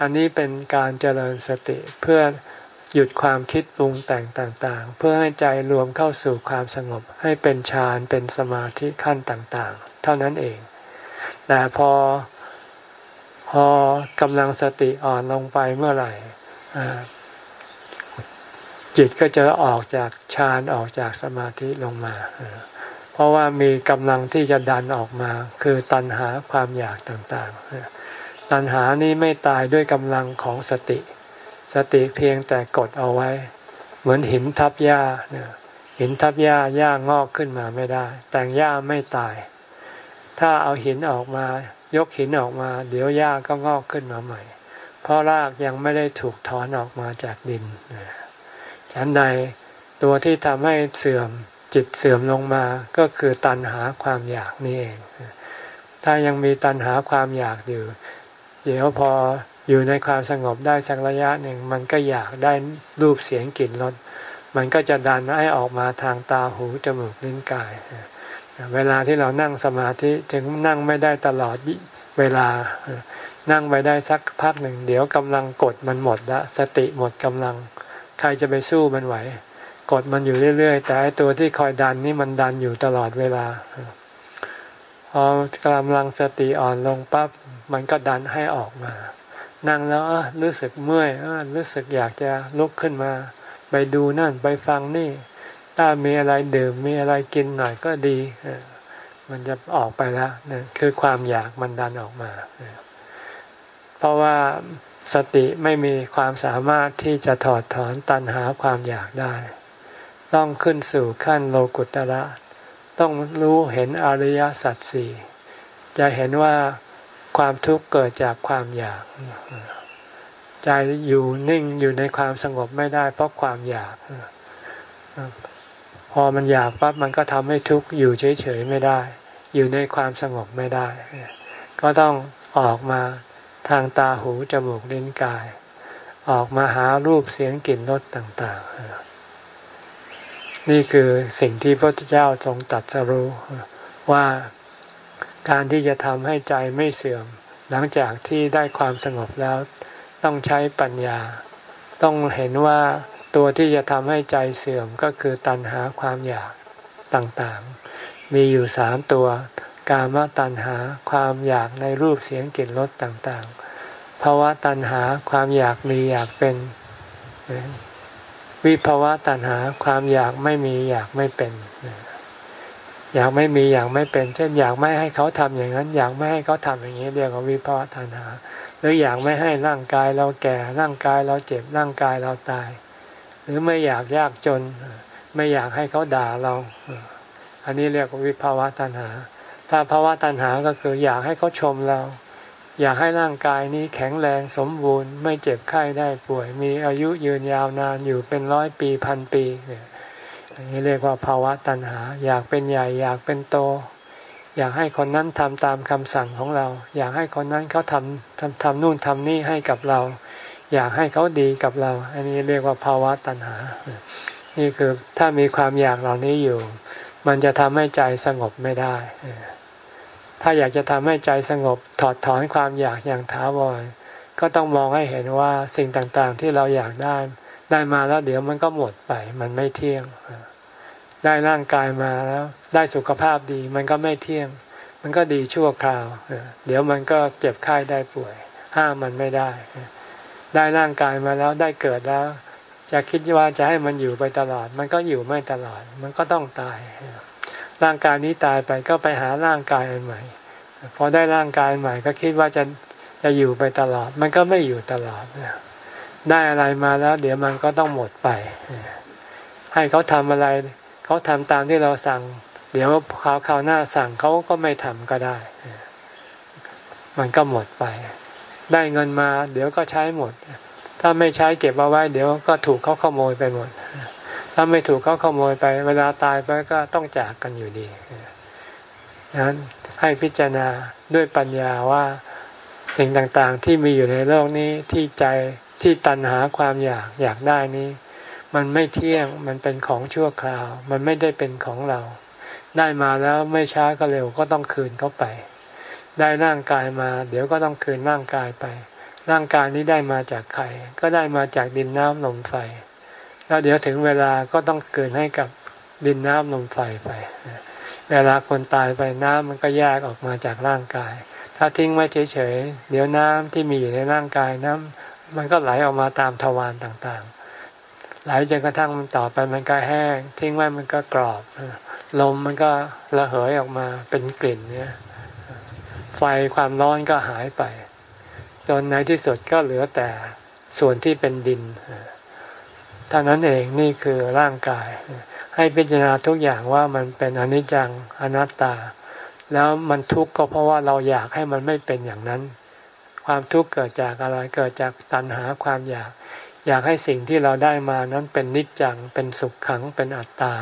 S1: อันนี้เป็นการเจริญสติเพื่อหยุดความคิดปรุงแต่งต่างๆ เพื่อให้ใจรวมเข้าสู่ความสงบให้เป็นฌานเป็นสมาธิขั้นต่างๆ เท่านั้นเอง แต่พอพอกำลังสติอ่อนลงไปเมื่อไหร่จิตก็จะออกจากฌานออกจากสมาธิลงมา ราะว่ามีกำลังที่จะดันออกมา คือตัณหาความอยากต่างๆ ตัณหานี้ไม่ตายด้วยกำลังของสติ สติเพียงแต่กดเอาไว้ เหมือนหินทับหญ้าหินทับหญ้าหญ้างอกขึ้นมาไม่ได้ แต่งหญ้าไม่ตาย ถ้าเอาหินออกมายกหินออกมา เดี๋ยวหญ้าก็งอกขึ้นมาใหม่ เพราะรากยังไม่ได้ถูกถอนออกมาจากดินฉันใดตัวที่ทำให้เสื่อม จิตเสื่อมลงมาก็คือตัณหาความอยากนี่เอง ถ้ายังมีตัณหาความอยากอยู่ เดี๋ยวพออยู่ในความสงบได้สักระยะหนึ่ง มันก็อยากได้รูปเสียงกลิ่นรสมันก็จะดันให้ออกมาทางตาหูจมูกลิ้นกาย เวลาที่เรานั่งสมาธิถึงนั่งไม่ได้ตลอดเวลา นั่งไปได้สักพักหนึ่ง เดี๋ยวกำลังกดมันหมดละสติหมดกำลัง ใครจะไปสู้มันไหว กดมันอยู่เรื่อย ๆ แต่ไอตัวที่คอยดันนี่มันดันอยู่ตลอดเวลาพอกำลังสติอ่อนลงปั๊บมันก็ดันให้ออกมา นั่งแล้วรู้สึกเมื่อยรู้สึกอยากจะลุกขึ้นมา ไปดูนั่นไปฟังนี่ ถ้ามีอะไรดื่มมีอะไรกินหน่อยก็ดีมันจะออกไปแล้วนี่คือความอยากมันดันออกมา เพราะว่าสติไม่มีความสามารถที่จะถอดถอนตัณหาความอยากได้ ต้องขึ้นสู่ขั้นโลกุตระ ต้องรู้เห็นอริยสัจสี่จะเห็นว่าความทุกข์เกิดจากความอยาก ใจอยู่นิ่งอยู่ในความสงบไม่ได้เพราะความอยาก พอมันอยากปั๊บมันก็ทำให้ทุกข์อยู่เฉยๆไม่ได้ อยู่ในความสงบไม่ได้ ก็ต้องออกมาทางตาหูจมูกลิ้นกาย ออกมาหารูปเสียงกลิ่นรสต่าง ๆ นี่คือสิ่งที่พระเจ้าทรงตรัสรู้ว่าการที่จะทำให้ใจไม่เสื่อม หลังจากที่ได้ความสงบแล้ว ต้องใช้ปัญญา ต้องเห็นว่าตัวที่จะทำให้ใจเสื่อมก็คือตัณหาความอยากต่างๆ มีอยู่สามตัว กามตัณหาความอยากในรูปเสียงกลิ่นรสต่างๆภาวะตัณหาความอยากมีอยากเป็น วิภาวะตัณหาความอยากไม่มีอยากไม่เป็น อยากไม่มีอยากไม่เป็น เช่นอยากไม่ให้เขาทำอย่างนั้น อยากไม่ให้เขาทำอย่างนี้เรียกว่าวิภาวะตัณหา หรืออยากไม่ให้ร่างกายเราแก่ร่างกายเราเจ็บร่างกายเราตาย หรือไม่อยากยากจน ไม่อยากให้เขาด่าเรา อันนี้เรียกว่าวิภาวะตัณหา ถ้าภาวะตัณหาก็คืออยากให้เขาชมเรา อยากให้ร่างกายนี้แข็งแรงสมบูรณ์ไม่เจ็บไข้ได้ป่วย มีอายุยืนยาวนานอยู่เป็นร้อยปีพันปีเนี่ยนี่เรียกว่าภาวะตัณหา อยากเป็นใหญ่อยากเป็นโต อยากให้คนนั้นทำตามคำสั่งของเรา อยากให้คนนั้นเขาทำทำทำนู่นทำนี่ให้กับเรา อยากให้เขาดีกับเรา อันนี้เรียกว่าภาวะตัณหา นี่คือถ้ามีความอยากเหล่านี้อยู่ มันจะทำให้ใจสงบไม่ได้ ถ้าอยากจะทำให้ใจสงบถอดถอนความอยากอย่างถาวรก็ต้องมองให้เห็นว่าสิ่งต่างๆที่เราอยากได้ ได้มาแล้วเดี๋ยวมันก็หมดไป มันไม่เที่ยง ได้ร่างกายมาแล้ว ได้สุขภาพดี มันก็ไม่เที่ยง มันก็ดีชั่วคราวเดี๋ยวมันก็เจ็บไข้ได้ป่วย ห้ามมันไม่ได้ ได้ร่างกายมาแล้วได้เกิดแล้ว จะคิดว่าจะให้มันอยู่ไปตลอด มันก็อยู่ไม่ตลอด มันก็ต้องตาย ร่างกายนี้ตายไปก็ไปหาร่างกายใหม่ พอได้ร่างกายใหม่ ก็คิดว่าจะจะอยู่ไปตลอด มันก็ไม่อยู่ตลอดได้อะไรมาแล้ว เดี๋ยวมันก็ต้องหมดไป ให้เขาทำอะไร เขาทำตามที่เราสั่ง เดี๋ยวคราวคราวหน้าสั่งเขาก็ไม่ทำก็ได้ มันก็หมดไป ได้เงินมา เดี๋ยวก็ใช้หมด ถ้าไม่ใช้เก็บเอาไว้ เดี๋ยวก็ถูกเขาขโมยไปหมด ถ้าไม่ถูกเขาขโมยไป เวลาตายไปก็ต้องจากกันอยู่ดีนั้นให้พิจารณาด้วยปัญญาว่าสิ่งต่างๆ ที่มีอยู่ในโลกนี้ที่ใจที่ตัณหาความอยากอยากได้นี้ มันไม่เที่ยงมันเป็นของชั่วคราว มันไม่ได้เป็นของเรา ได้มาแล้วไม่ช้าก็เร็วก็ต้องคืนเขาไป ได้ร่างกายมา เดี๋ยวก็ต้องคืนร่างกายไป ร่างกายนี้ได้มาจากใครก็ได้มาจากดินน้ำลมไฟ แล้วเดี๋ยวถึงเวลาก็ต้องคืนให้กับดินน้ำลมไฟไป เวลาคนตายไปน้ำมันก็แยกออกมาจากร่างกาย ถ้าทิ้งไว้เฉยๆ เดี๋ยวน้ำที่มีอยู่ในร่างกายน้ำมันก็ไหลออกมาตามทวารต่างๆ ไหลจนกระทั่งมันต่อไปมันก็แห้ง ทิ้งไว้มันก็กรอบ ลมมันก็ระเหยออกมาเป็นกลิ่นเนี่ยไฟความร้อนก็หายไป จนในที่สุดก็เหลือแต่ส่วนที่เป็นดิน ท่านั้นเองนี่คือร่างกาย ให้พิจารณาทุกอย่างว่ามันเป็นอนิจจังอนัตตา แล้วมันทุกข์ก็เพราะว่าเราอยากให้มันไม่เป็นอย่างนั้น ความทุกข์เกิดจากอะไรเกิดจากตัณหาความอยาก อยากให้สิ่งที่เราได้มานั้นเป็นนิจจังเป็นสุขขังเป็นอัตตา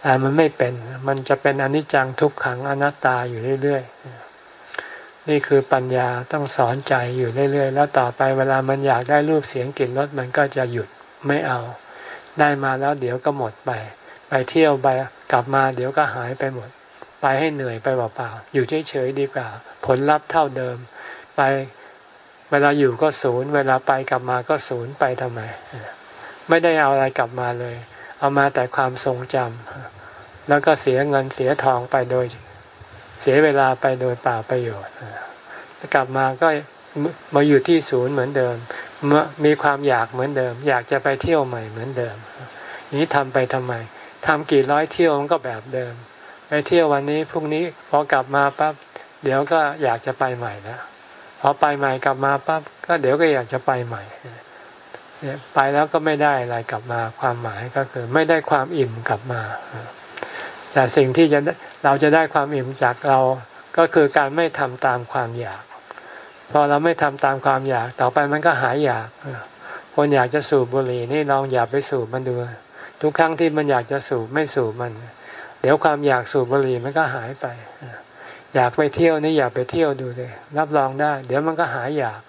S1: แต่มันไม่เป็น มันจะเป็นอนิจจังทุกขังอนัตตาอยู่เรื่อยๆ นี่คือปัญญาต้องสอนใจอยู่เรื่อยๆ แล้วต่อไปเวลามันอยากได้รูปเสียงกลิ่นรสมันก็จะหยุด ไม่เอา ได้มาแล้วเดี๋ยวก็หมดไป ไปเที่ยวไปกลับมาเดี๋ยวก็หายไปหมด ไปให้เหนื่อยไปเปล่าๆอยู่เฉยๆดีกว่า ผลลัพธ์เท่าเดิม ไปเวลาอยู่ก็ศูนย์เวลาไปกลับมาก็ศูนย์ไปทำไม ไม่ได้เอาอะไรกลับมาเลย เอามาแต่ความทรงจำแล้วก็เสียเงินเสียทองไปโดย เสียเวลาไปโดยเปล่าประโยชน์กลับมาก็มาอยู่ที่ศูนย์เหมือนเดิม มีความอยากเหมือนเดิม อยากจะไปเที่ยวใหม่เหมือนเดิม นี้ทำไปทำไมทำกี่ร้อยเที่ยวมันก็แบบเดิม ไปเที่ยววันนี้พรุ่งนี้พอกลับมาปั๊บเดี๋ยวก็อยากจะไปใหม่แล้วพอไปใหม่กลับมาปั๊บก็เดี๋ยวก็อยากจะไปใหม่เนี่ยไปแล้วก็ไม่ได้อะไรกลับมาความหมายก็คือ ไม่ได้ความอิ่มกลับมาแต่สิ่งที่จะเราจะได้ความอิ่มจากเราก็คือการไม่ทำตามความอยาก พอเราไม่ทำตามความอยาก ต่อไปมันก็หายอยาก คนอยากจะสูบบุหรี่นี่ลองอย่าไปสูบมันดู ทุกครั้งที่มันอยากจะสูบไม่สูบมัน เดี๋ยวความอยากสูบบุหรี่มันก็หายไป อยากไปเที่ยวนี่อยากไปเที่ยวดูเลย รับรองได้ เดี๋ยวมันก็หายอยาก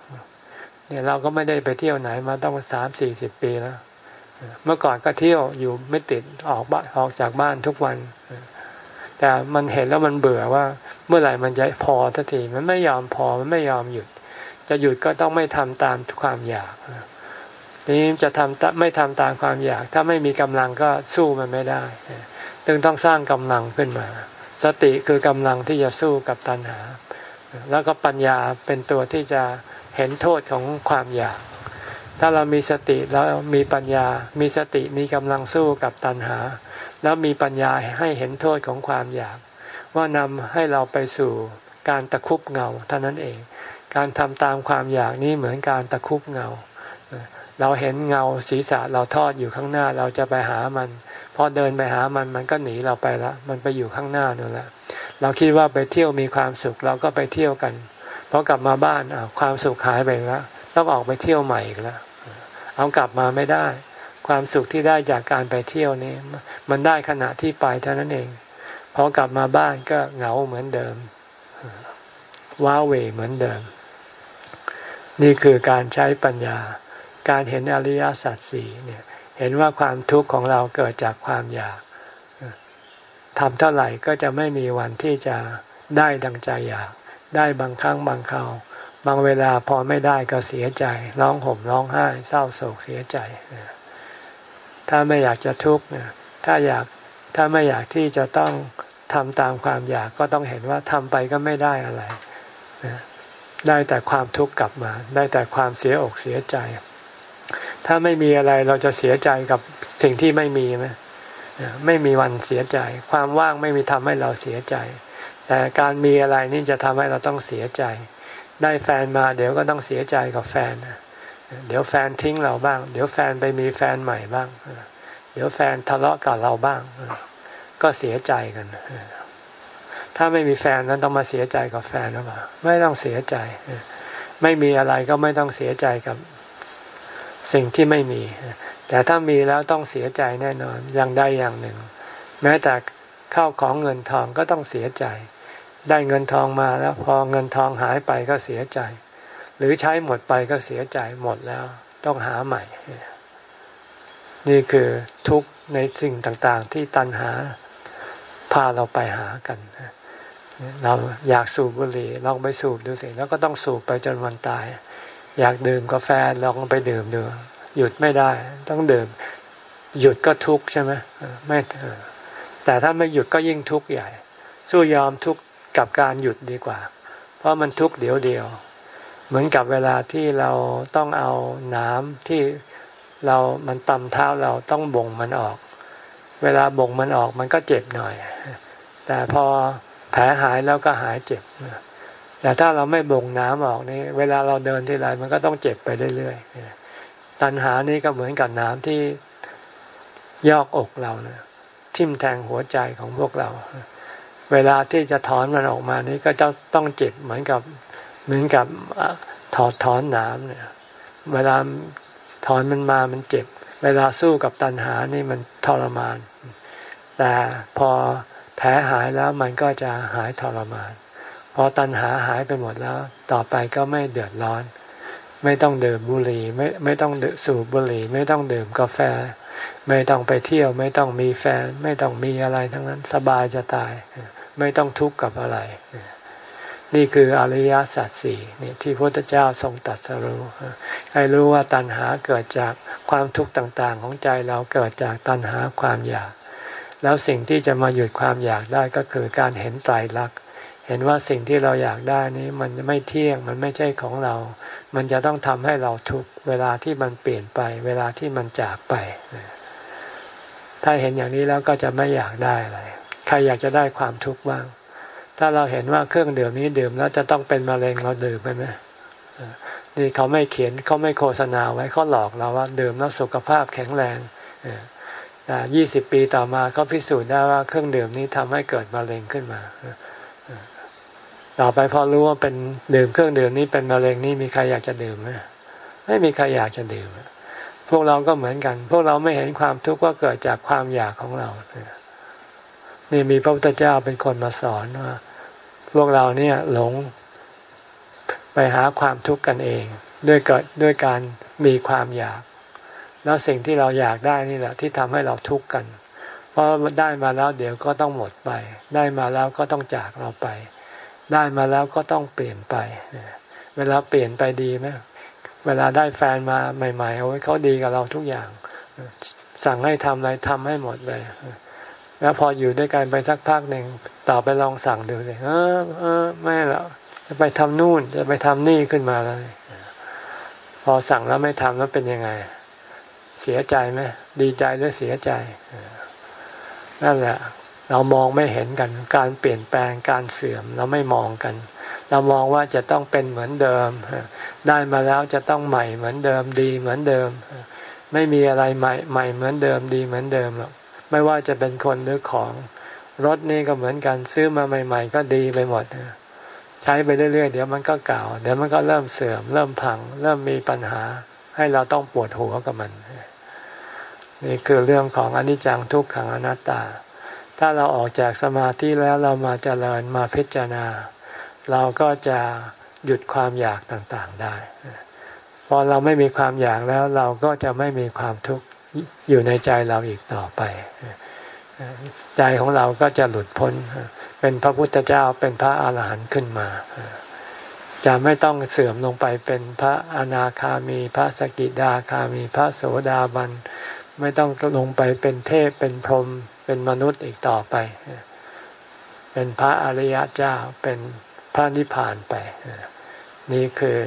S1: เนี่ยเราก็ไม่ได้ไปเที่ยวไหนมาต้องสามสี่สิบปีแล้ว เมื่อก่อนก็เที่ยวอยู่ไม่ติดออกบ้านออกจากบ้านทุกวัน แต่มันเห็นแล้วมันเบื่อว่า เมื่อไหร่มันจะพอทันทีมันไม่ยอมพอมันไม่ยอมหยุด จะหยุดก็ต้องไม่ทำตามความอยากนี้จะทำไม่ทำตามความอยาก ถ้าไม่มีกำลังก็สู้มันไม่ได้จึงต้องสร้างกำลังขึ้นมา สติคือกำลังที่จะสู้กับตัณหา แล้วก็ปัญญาเป็นตัวที่จะเห็นโทษของความอยาก ถ้าเรามีสติแล้วมีปัญญา มีสติมีกำลังสู้กับตัณหา แล้วมีปัญญาให้เห็นโทษของความอยาก ว่านำให้เราไปสู่การตะคุบเงาเท่านั้นเอง การทำตามความอยากนี้เหมือนการตะคุบเงา เราเห็นเงาศีรษะเราทอดอยู่ข้างหน้าเราจะไปหามันพอเดินไปหามันมันก็หนีเราไปละ มันไปอยู่ข้างหน้านั่นแหละ เราคิดว่าไปเที่ยวมีความสุขเราก็ไปเที่ยวกันพอกลับมาบ้านความสุขหายไปแล้วต้องออกไปเที่ยวใหม่อีกแล้วเอากลับมาไม่ได้ ความสุขที่ได้จากการไปเที่ยวนี้ มันได้ขณะที่ไปเท่านั้นเองพอกลับมาบ้านก็เหงาเหมือนเดิม ว้าเหวเหมือนเดิม นี่คือการใช้ปัญญา การเห็นอริยสัจสี่เนี่ย เห็นว่าความทุกข์ของเราเกิดจากความอยากทำเท่าไหร่ก็จะไม่มีวันที่จะได้ดังใจอยาก ได้บางครั้งบางคราวบางเวลาพอไม่ได้ก็เสียใจ ร้องห่มร้องไห้ เศร้าโศกเสียใจ ถ้าไม่อยากจะทุกข์ถ้าอยากถ้าไม่อยากที่จะต้องทำตามความอยากก็ต้องเห็นว่าทำไปก็ไม่ได้อะไร ได้แต่ความทุกข์กลับมา ได้แต่ความเสียอกเสียใจ ถ้าไม่มีอะไรเราจะเสียใจกับสิ่งที่ไม่มีไหมไม่มีวันเสียใจ ความว่างไม่มีทำให้เราเสียใจ แต่การมีอะไรนี่จะทำให้เราต้องเสียใจ ได้แฟนมาเดี๋ยวก็ต้องเสียใจกับแฟน เดี๋ยวแฟนทิ้งเราบ้าง เดี๋ยวแฟนไปมีแฟนใหม่บ้าง เดี๋ยวแฟนทะเลาะกับเราบ้าง ก็เสียใจกัน ถ้าไม่มีแฟนนั้นต้องมาเสียใจกับแฟนหรือเปล่าไม่ต้องเสียใจ ไม่มีอะไรก็ไม่ต้องเสียใจกับสิ่งที่ไม่มี แต่ถ้ามีแล้วต้องเสียใจแน่นอน อย่างใดอย่างหนึ่ง แม้แต่ข้าวของเงินทองก็ต้องเสียใจ ได้เงินทองมาแล้วพอเงินทองหายไปก็เสียใจ หรือใช้หมดไปก็เสียใจหมดแล้ว ต้องหาใหม่ นี่คือทุกในสิ่งต่างๆ ที่ตันหาพาเราไปหากัน เราอยากสูบบุหรี่ลองไปสูบดูสิแล้วก็ต้องสูบไปจนวันตาย อยากดื่มกาแฟลองไปดื่มดูหยุดไม่ได้ ต้องดื่ม หยุดก็ทุกข์ใช่ไหมไม่แต่ถ้าไม่หยุดก็ยิ่งทุกข์ใหญ่ สู้ยอมทุกข์กับการหยุดดีกว่า เพราะมันทุกข์เดียวเดียว เหมือนกับเวลาที่เราต้องเอาน้ำที่เรามันตำเท้าเราต้องบ่งมันออก เวลาบ่งมันออกมันก็เจ็บหน่อย แต่พอแผลหายแล้วก็หายเจ็บ แต่ถ้าเราไม่บ่งน้ำออกนี่เวลาเราเดินที่ไรมันก็ต้องเจ็บไปเรื่อยๆตัณหานี่ก็เหมือนกับน้ำที่ยอกอกเราเนะทิ่มแทงหัวใจของพวกเรา เวลาที่จะถอนมันออกมานี่ก็จะต้องเจ็บเหมือนกับ เหมือนกับถอดถอนน้ำเนี่ยเวลาถอนมันมามันเจ็บ เวลาสู้กับตัณหานี่มันทรมาน แต่พอแผลหายแล้วมันก็จะหายทรมาน พอตัณหาหายไปหมดแล้ว ต่อไปก็ไม่เดือดร้อน ไม่ต้องดื่มบุหรี่ไม่ไม่ต้องดื่มสูบบุหรี่ไม่ต้องดื่มกาแฟ ไม่ต้องไปเที่ยว ไม่ต้องมีแฟน ไม่ต้องมีอะไรทั้งนั้นสบายจะตาย ไม่ต้องทุกข์กับอะไร นี่คืออริยสัจสี่นี่ที่พระพุทธเจ้าทรงตัดสรู้ให้รู้ว่าตัณหาเกิดจากความทุกข์ต่างๆ ของใจเราเกิดจากตัณหาความอยาก แล้วสิ่งที่จะมาหยุดความอยากได้ก็คือการเห็นไตรลักษณ์เห็นว่าสิ่งที่เราอยากได้นี้มันไม่เที่ยงมันไม่ใช่ของเรา มันจะต้องทำให้เราทุกเวลาที่มันเปลี่ยนไป เวลาที่มันจากไป ถ้าเห็นอย่างนี้แล้วก็จะไม่อยากได้อะไรใครอยากจะได้ความทุกข์บ้าง ถ้าเราเห็นว่าเครื่องดื่มนี้ดื่มแล้วจะต้องเป็นมะเร็งเราดื่มไปไหมนี่เขาไม่เขียนเขาไม่โฆษณาไว้เขาหลอกเราว่าดื่มแล้วสุขภาพแข็งแรงแต่ยี่สิบปีต่อมาเขาพิสูจน์ได้ว่าเครื่องดื่มนี้ทำให้เกิดมะเร็งขึ้นมา ต่อไปพอรู้ว่าเป็นดื่มเครื่องดื่มนี้เป็นมะเร็งนี่มีใครอยากจะดื่มไหมไม่มีใครอยากจะดื่ม พวกเราก็เหมือนกัน พวกเราไม่เห็นความทุกข์ว่าเกิดจากความอยากของเรานี่ นี่มีพระพุทธเจ้าเป็นคนมาสอนว่าพวกเราเนี่ยหลงไปหาความทุกข์กันเอง ด้วยเกิดด้วยการมีความอยาก แล้วสิ่งที่เราอยากได้นี่แหละ ที่ทำให้เราทุกข์กัน เพราะได้มาแล้วเดี๋ยวก็ต้องหมดไป ได้มาแล้วก็ต้องจากเราไป ได้มาแล้วก็ต้องเปลี่ยนไป เวลาเปลี่ยนไปดีไหมเวลาได้แฟนมาใหม่ๆโอ้ยเขาดีกับเราทุกอย่าง สั่งให้ทำอะไรทำให้หมดเลย แล้วพออยู่ด้วยกันไปสักพักหนึ่งต่อไปลองสั่งดูเลยเออเออไม่แล้วจะไปทำนู่นจะไปทำนี่ขึ้นมาเลยพอสั่งแล้วไม่ทำแล้วเป็นยังไง เสียใจไหมดีใจหรือเสียใจนั่นแหละ เรามองไม่เห็นกัน การเปลี่ยนแปลงการเสื่อมเราไม่มองกัน เรามองว่าจะต้องเป็นเหมือนเดิม ได้มาแล้วจะต้องใหม่เหมือนเดิมดีเหมือนเดิม ไม่มีอะไรใหม่ใหม่เหมือนเดิมดีเหมือนเดิมหรอก ไม่ว่าจะเป็นคนหรือของรถนี่ก็เหมือนกันซื้อมาใหม่ ๆ ก็ดีไปหมดใช้ไปเรื่อยๆเดี๋ยวมันก็เก่าเดี๋ยวมันก็เริ่มเสื่อม เริ่มพัง เริ่มมีปัญหา ให้เราต้องปวดหัวกับมัน นี่คือเรื่องของอนิจจังทุกขังอนัตตา ถ้าเราออกจากสมาธิแล้วเรามาเจริญมาพิจารณา เราก็จะหยุดความอยากต่างๆได้ พอเราไม่มีความอยากแล้วเราก็จะไม่มีความทุกข์ อยู่ในใจเราอีกต่อไป ใจของเราก็จะหลุดพ้น เป็นพระพุทธเจ้าเป็นพระอาหารหันต์ขึ้นมา จะไม่ต้องเสื่อมลงไปเป็นพระอนาคามี พระสกิดาคามี พระโสดาบัน ไม่ต้องลงไปเป็นเทพเป็นพรหมเป็นมนุษย์อีกต่อไป เป็นพระอริยเจ้าเป็นพระนิพพานไป นี่คือ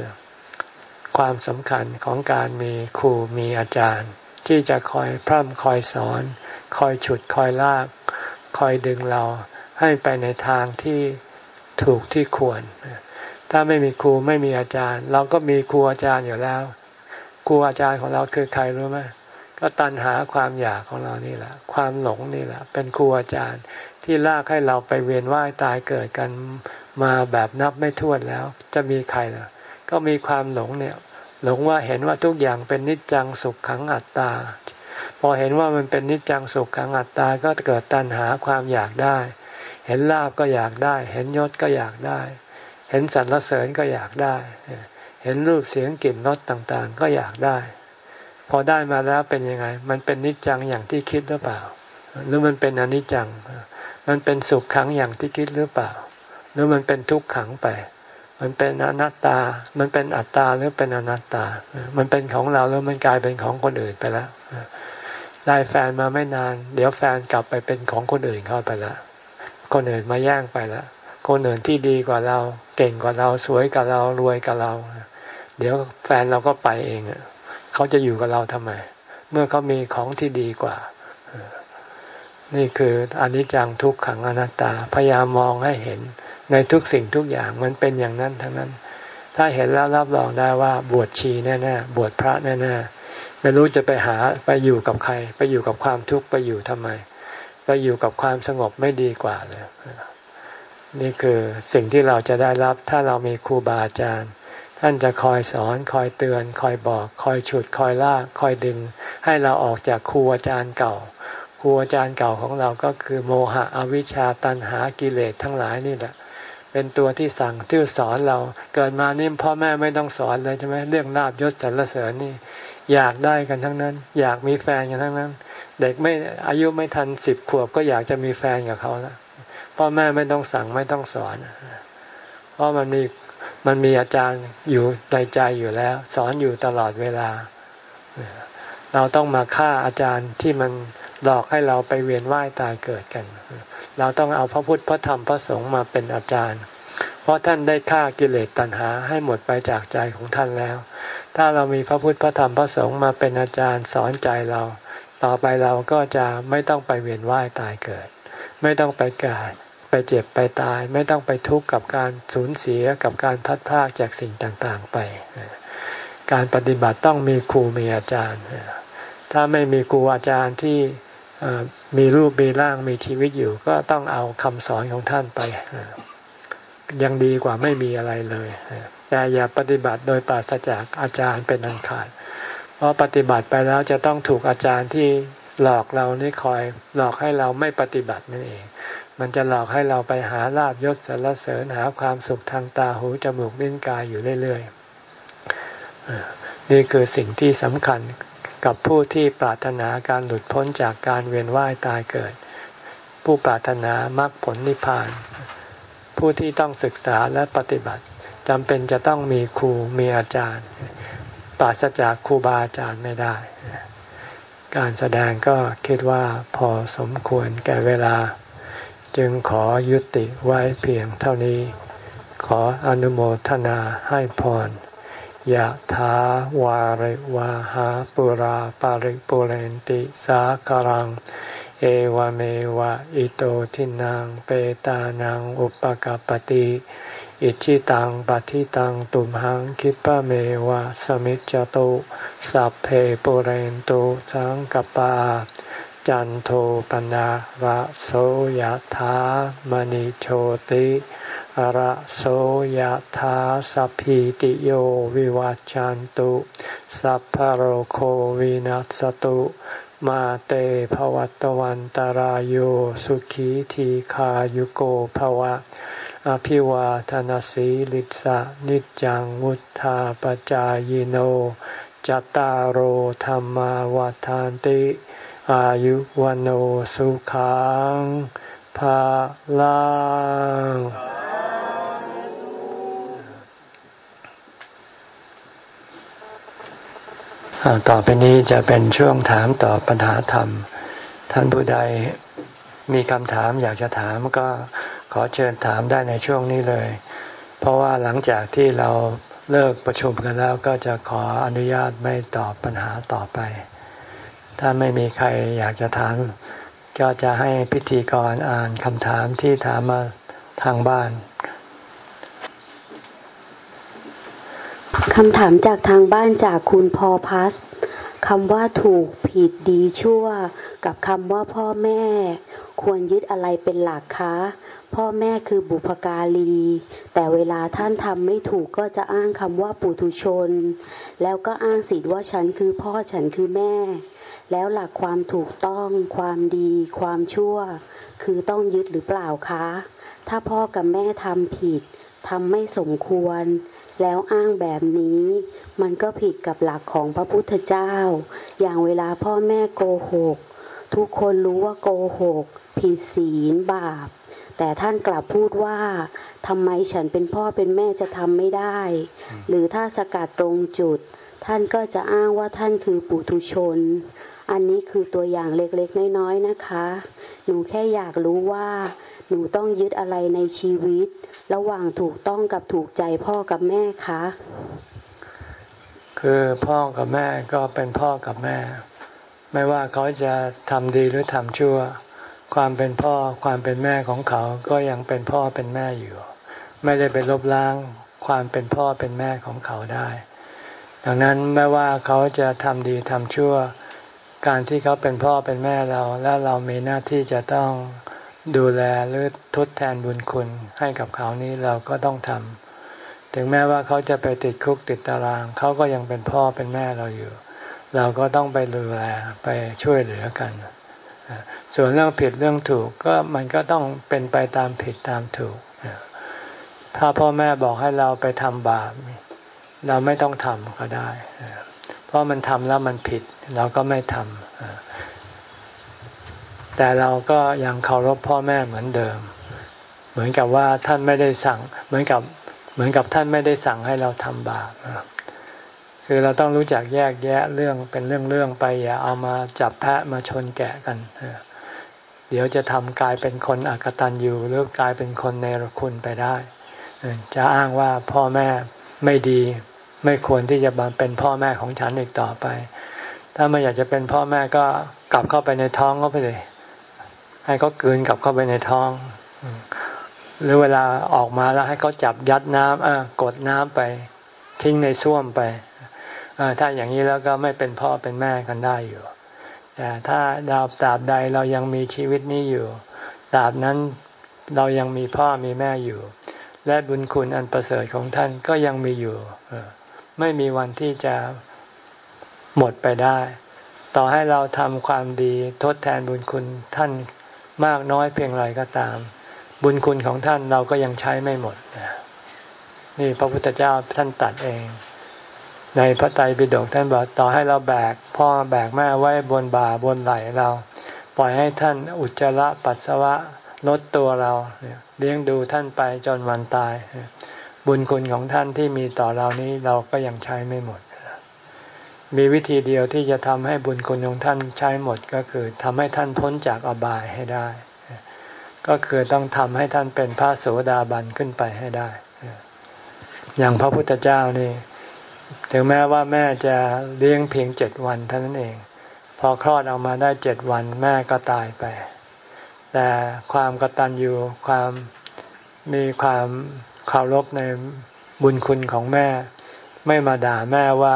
S1: ความสำคัญของการมีครูมีอาจารย์ ที่จะคอยพร่ำคอยสอน คอยฉุดคอยลาก คอยดึงเราให้ไปในทางที่ถูกที่ควร ถ้าไม่มีครูไม่มีอาจารย์ เราก็มีครูอาจารย์อยู่แล้ว ครูอาจารย์ของเราคือใครรู้ไหมก็ตันหาความอยากของเรานี่แหละ ความหลงนี่แหละ เป็นครูอาจารย์ที่ลากให้เราไปเวียนว่ายตายเกิดกันมาแบบนับไม่ถ้วนแล้ว จะมีใครล่ะ ก็มีความหลงเนี่ย หลงว่าเห็นว่าทุกอย่างเป็นนิจจังสุขขังอัตตา พอเห็นว่ามันเป็นนิจจังสุขขังอัตตา ก็เกิดตัณหาความอยากได้ เห็นลาบก็อยากได้ เห็นยศก็อยากได้ เห็นสรรเสริญก็อยากได้ เห็นรูปเสียงกลิ่นรสต่างๆ ก็อยากได้ พอได้มาแล้วเป็นยังไง มันเป็นนิจจังอย่างที่คิดหรือเปล่า หรือมันเป็นอนิจจัง มันเป็นสุขขังอย่างที่คิดหรือเปล่า หรือมันเป็นทุกขังไป มันเป็นอนัตตา มันเป็นอัตตาหรือเป็นอนัตตา มันเป็นของเราแล้วมันกลายเป็นของคนอื่นไปแล้ว ได้แฟนมาไม่นาน เดี๋ยวแฟนกลับไปเป็นของคนอื่นเข้าไปแล้วคนอื่นมาแย่งไปแล้วคนอื่นที่ดีกว่าเรา เก่งกว่าเรา สวยกว่าเรา รวยกว่าเรา เดี๋ยวแฟนเราก็ไปเองเขาจะอยู่กับเราทำไม เมื่อเขามีของที่ดีกว่า นี่คืออนิจจังทุกขังอนัตตา พยายามมองให้เห็น ในทุกสิ่งทุกอย่างมันเป็นอย่างนั้นทั้งนั้น ถ้าเห็นแล้วรับรองได้ว่าบวชชีแน่ๆบวชพระแน่ๆไม่รู้จะไปหาไปอยู่กับใคร ไปอยู่กับความทุกข์ไปอยู่ทำไม ไปอยู่กับความสงบไม่ดีกว่าเลยนี่คือสิ่งที่เราจะได้รับถ้าเรามีครูบาอาจารย์ ท่านจะคอยสอนคอยเตือน คอยบอก คอยฉุดคอยลากคอยดึง ให้เราออกจากครูอาจารย์เก่าครูอาจารย์เก่าของเราก็คือโมหะอวิชชาตันหากิเลสทั้งหลายนี่แหละ เป็นตัวที่สั่งที่สอนเราเกิดมานี่พ่อแม่ไม่ต้องสอนเลยใช่ไหมเรื่องลาบยศสรรเสริญนี่ อยากได้กันทั้งนั้น อยากมีแฟนกันทั้งนั้น เด็กไม่อายุไม่ทันสิบขวบก็อยากจะมีแฟนกับเขาแล้วพ่อแม่ไม่ต้องสั่งไม่ต้องสอน เพราะมันมีมันมีอาจารย์อยู่ในใจอยู่แล้ว สอนอยู่ตลอดเวลา เราต้องมาฆ่าอาจารย์ที่มัน หลอกให้เราไปเวียนว่ายตายเกิดกัน เราต้องเอาพระพุทธพระธรรมพระสงฆ์มาเป็นอาจารย์ เพราะท่านได้ฆ่ากิเลสตัณหาให้หมดไปจากใจของท่านแล้ว ถ้าเรามีพระพุทธพระธรรมพระสงฆ์มาเป็นอาจารย์สอนใจเรา ต่อไปเราก็จะไม่ต้องไปเวียนว่ายตายเกิด ไม่ต้องไปเกิดไปเจ็บไปตาย ไม่ต้องไปทุกข์กับการสูญเสียกับการพัดพากจากสิ่งต่างๆไป การปฏิบัติต้องมีครูมีอาจารย์ถ้าไม่มีครูอาจารย์ที่ มีรูปมีร่างมีชีวิตอยู่ ก็ต้องเอาคำสอนของท่านไปยังดีกว่าไม่มีอะไรเลยแต่อย่าปฏิบัติโดยปราศจากอาจารย์เป็นอันขาด เพราะปฏิบัติไปแล้วจะต้องถูกอาจารย์ที่หลอกเรานี่คอยหลอกให้เราไม่ปฏิบัตินั่นเอง มันจะหลอกให้เราไปหาลาบยศสรรเสริญหาความสุขทางตาหูจมูกลิ้นกายอยู่เรื่อยๆนี่คือสิ่งที่สำคัญ กับผู้ที่ปรารถนาการหลุดพ้นจากการเวียนว่ายตายเกิด ผู้ปรารถนามรรคผลนิพพาน ผู้ที่ต้องศึกษาและปฏิบัติจำเป็นจะต้องมีครูมีอาจารย์ ปราศจากครูบาอาจารย์ไม่ได้ การแสดงก็คิดว่าพอสมควรแก่เวลา จึงขอยุติไว้เพียงเท่านี้ ขออนุโมทนาให้พร ยะถาวาริวาหาปุราปาริปุเรนติสาครัง เอวเมวะอิโตทินังเปตานังอุปกปติอิชิตังปฏิตังตุมหังคิปะเมวะสมิจจตุสัพเพปุเรนตุสังกปา จันโทปนะระโสยธามณิโชติ อระโสยธาสัพพิติโยวิวัจจันตุ สัพพโรโควินัสตุ มาเตภวัตวันตารโยสุขีทีขายุโกภวะ อภิวาทนสีลิสะนิจังวุธาปจายโนจตารโหธรรมวาทานติ อายุวันโอสุขังภาลัง ต่อไปนี้จะเป็นช่วงถามตอบปัญหาธรรม ท่านผู้ใดมีคำถามอยากจะถามก็ขอเชิญถามได้ในช่วงนี้เลย เพราะว่าหลังจากที่เราเลิกประชุมกันแล้วก็จะขออนุญาตไม่ตอบปัญหาต่อไป ถ้าไม่มีใครอยากจะถาม ก็จะให้พิธีกรอ่านคำถามที่ถามมาทางบ้าน
S2: คำถามจากทางบ้านจากคุณพอพัสคำว่าถูกผิดดีชั่ว กับคำว่าพ่อแม่ ควรยึดอะไรเป็นหลักคะพ่อแม่คือบุพการี แต่เวลาท่านทำไม่ถูกก็จะอ้างคำว่าปุถุชน แล้วก็อ้างสิทธิ์ว่าฉันคือพ่อฉันคือแม่ แล้วหลักความถูกต้อง ความดี ความชั่ว คือต้องยึดหรือเปล่าคะ ถ้าพ่อกับแม่ทำผิดทำไม่สมควร แล้วอ้างแบบนี้ มันก็ผิดกับหลักของพระพุทธเจ้า อย่างเวลาพ่อแม่โกหก ทุกคนรู้ว่าโกหก ผิดศีลบาป แต่ท่านกลับพูดว่าทำไมฉันเป็นพ่อเป็นแม่จะทำไม่ได้ หรือถ้าสกัดตรงจุด ท่านก็จะอ้างว่าท่านคือปุถุชน อันนี้คือตัวอย่างเล็กๆ น้อยๆนะคะ หนูแค่อยากรู้ว่า หนูต้องยึดอะไรในชีวิต ระหว่างถูกต้องกับถูกใจพ่อกับแม่คะ
S1: คือพ่อกับแม่ก็เป็นพ่อกับแม่ ไม่ว่าเขาจะทำดีหรือทำชั่ว ความเป็นพ่อความเป็นแม่ของเขาก็ยังเป็นพ่อเป็นแม่อยู่ ไม่ได้ไปลบล้างความเป็นพ่อเป็นแม่ของเขาได้ ดังนั้นไม่ว่าเขาจะทำดีทำชั่ว การที่เขาเป็นพ่อเป็นแม่เรา และเรามีหน้าที่จะต้อง ดูแลหรือทดแทนบุญคุณให้กับเขานี้เราก็ต้องทำถึงแม้ว่าเขาจะไปติดคุกติดตาราง เขาก็ยังเป็นพ่อเป็นแม่เราอยู่ เราก็ต้องไปดูแลไปช่วยเหลือกัน ส่วนเรื่องผิดเรื่องถูกก็มันก็ต้องเป็นไปตามผิดตามถูก ถ้าพ่อแม่บอกให้เราไปทำบาปเราไม่ต้องทำก็ได้ เพราะมันทำแล้วมันผิด เราก็ไม่ทำ แต่เราก็ยังเคารพพ่อแม่เหมือนเดิม เหมือนกับว่าท่านไม่ได้สั่ง เหมือนกับเหมือนกับท่านไม่ได้สั่งให้เราทำบาปคือเราต้องรู้จักแยกแยะเรื่องเป็นเรื่องเรื่องไปอย่าเอามาจับแพะมาชนแกะกันเดี๋ยวจะทำกลายเป็นคนอกตันอยู่หรือกลายเป็นคนในรคุณไปได้ จะอ้างว่าพ่อแม่ไม่ดี ไม่ควรที่จะมาเป็นพ่อแม่ของฉันอีกต่อไป ถ้าไม่อยากจะเป็นพ่อแม่ก็กลับเข้าไปในท้องเขาไปเลย ให้เขากืนกลับเข้าไปในท้อง หรือเวลาออกมาแล้วให้เขาจับยัดน้ำกดน้ำไป ทิ้งในส้วมไปถ้าอย่างนี้แล้วก็ไม่เป็นพ่อเป็นแม่กันได้อยู่ แต่ถ้าดาวตราบใดเรายังมีชีวิตนี้อยู่ตราบนั้นเรายังมีพ่อมีแม่อยู่ และบุญคุณอันประเสริฐของท่านก็ยังมีอยู่ไม่มีวันที่จะหมดไปได้ ต่อให้เราทำความดีทดแทนบุญคุณท่าน มากน้อยเพียงไรก็ตาม บุญคุณของท่านเราก็ยังใช้ไม่หมด นี่พระพุทธเจ้าท่านตัดเอง ในพระไตรปิฎกท่านบอกต่อให้เราแบก พ่อแบกแม่ไว้บนบ่าบนไหลเรา ปล่อยให้ท่านอุจจาระปัสสาวะลดตัวเราเลี้ยงดูท่านไปจนวันตาย บุญคุณของท่านที่มีต่อเรานี้เราก็ยังใช้ไม่หมด มีวิธีเดียวที่จะทำให้บุญคุณของท่านใช้หมดก็คือทำให้ท่านพ้นจากอบายให้ได้ ก็คือต้องทำให้ท่านเป็นพระโสดาบันขึ้นไปให้ได้ อย่างพระพุทธเจ้านี่ ถึงแม้ว่าแม่จะเลี้ยงเพียงเจ็ดวันเท่านั้นเอง พอคลอดออกมาได้เจ็ดวันแม่ก็ตายไป แต่ความกตัญญูความมีความเคารพในบุญคุณของแม่ ไม่มาด่าแม่ว่า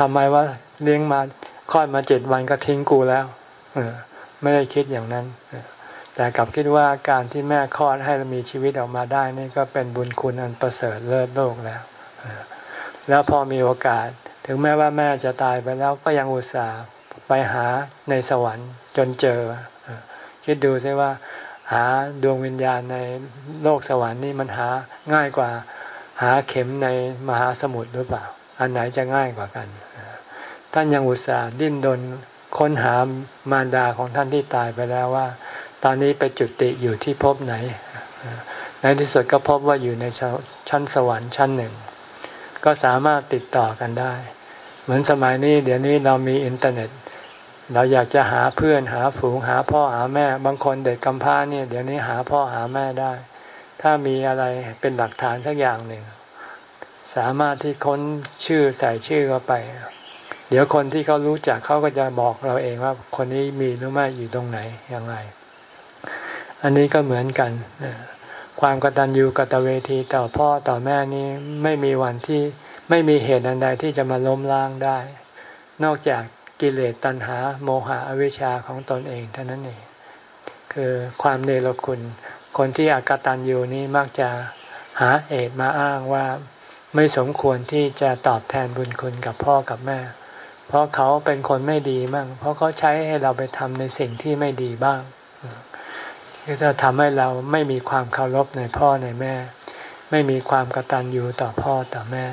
S1: ทำไมว่าเลี้ยงมาคลอดมาเจ็ดวันก็ทิ้งกูแล้วไม่ได้คิดอย่างนั้น แต่กลับคิดว่าการที่แม่คลอดให้มีชีวิตออกมาได้นี่ก็เป็นบุญคุณอันประเสริฐเลิศโลกแล้ว แล้วพอมีโอกาส ถึงแม้ว่าแม่จะตายไปแล้วก็ยังอุตส่าห์ไปหาในสวรรค์จนเจอ คิดดูซิว่า หาดวงวิญญาณในโลกสวรรค์นี่มันหาง่ายกว่า หาเข็มในมหาสมุทรหรือเปล่า อันไหนจะง่ายกว่ากัน ท่านยังอุตส่าห์ดิ้นรนค้นหามารดาของท่านที่ตายไปแล้วว่า ตอนนี้ไปจุติอยู่ที่ภพไหน ในที่สุดก็พบว่าอยู่ในชั้นสวรรค์ชั้นหนึ่ง ก็สามารถติดต่อกันได้ เหมือนสมัยนี้ เดี๋ยวนี้เรามีอินเทอร์เน็ต เราอยากจะหาเพื่อนหาฝูงหาพ่อหาแม่ บางคนเด็กกำพร้าเนี่ยเดี๋ยวนี้หาพ่อหาแม่ได้ ถ้ามีอะไรเป็นหลักฐานสักอย่างหนึ่ง สามารถที่ค้นชื่อใส่ชื่อเข้าไป เดี๋ยวคนที่เขารู้จักเขาก็จะบอกเราเองว่า คนนี้มีหรือไม่อยู่ตรงไหนอย่างไร อันนี้ก็เหมือนกันความกตัญญูกตเวทีต่อพ่อต่อแม่นี้ไม่มีวันที่ไม่มีเหตุอันใดที่จะมาล้มล้างได้ นอกจากกิเลสตัณหา โมหะอวิชชาของตนเองเท่านั้นเองคือความเนรคุณ คนที่อากตันยูนี้มักจะหาเอตมาอ้างว่าไม่สมควรที่จะตอบแทนบุญคุณกับพ่อกับแม่ เพราะเขาเป็นคนไม่ดีมั่งเพราะเขาใช้ให้เราไปทำในสิ่งที่ไม่ดีบ้างก็จะทำให้เราไม่มีความเคารพในพ่อในแม่ ไม่มีความกตัญญูต่อพ่อต่อแม่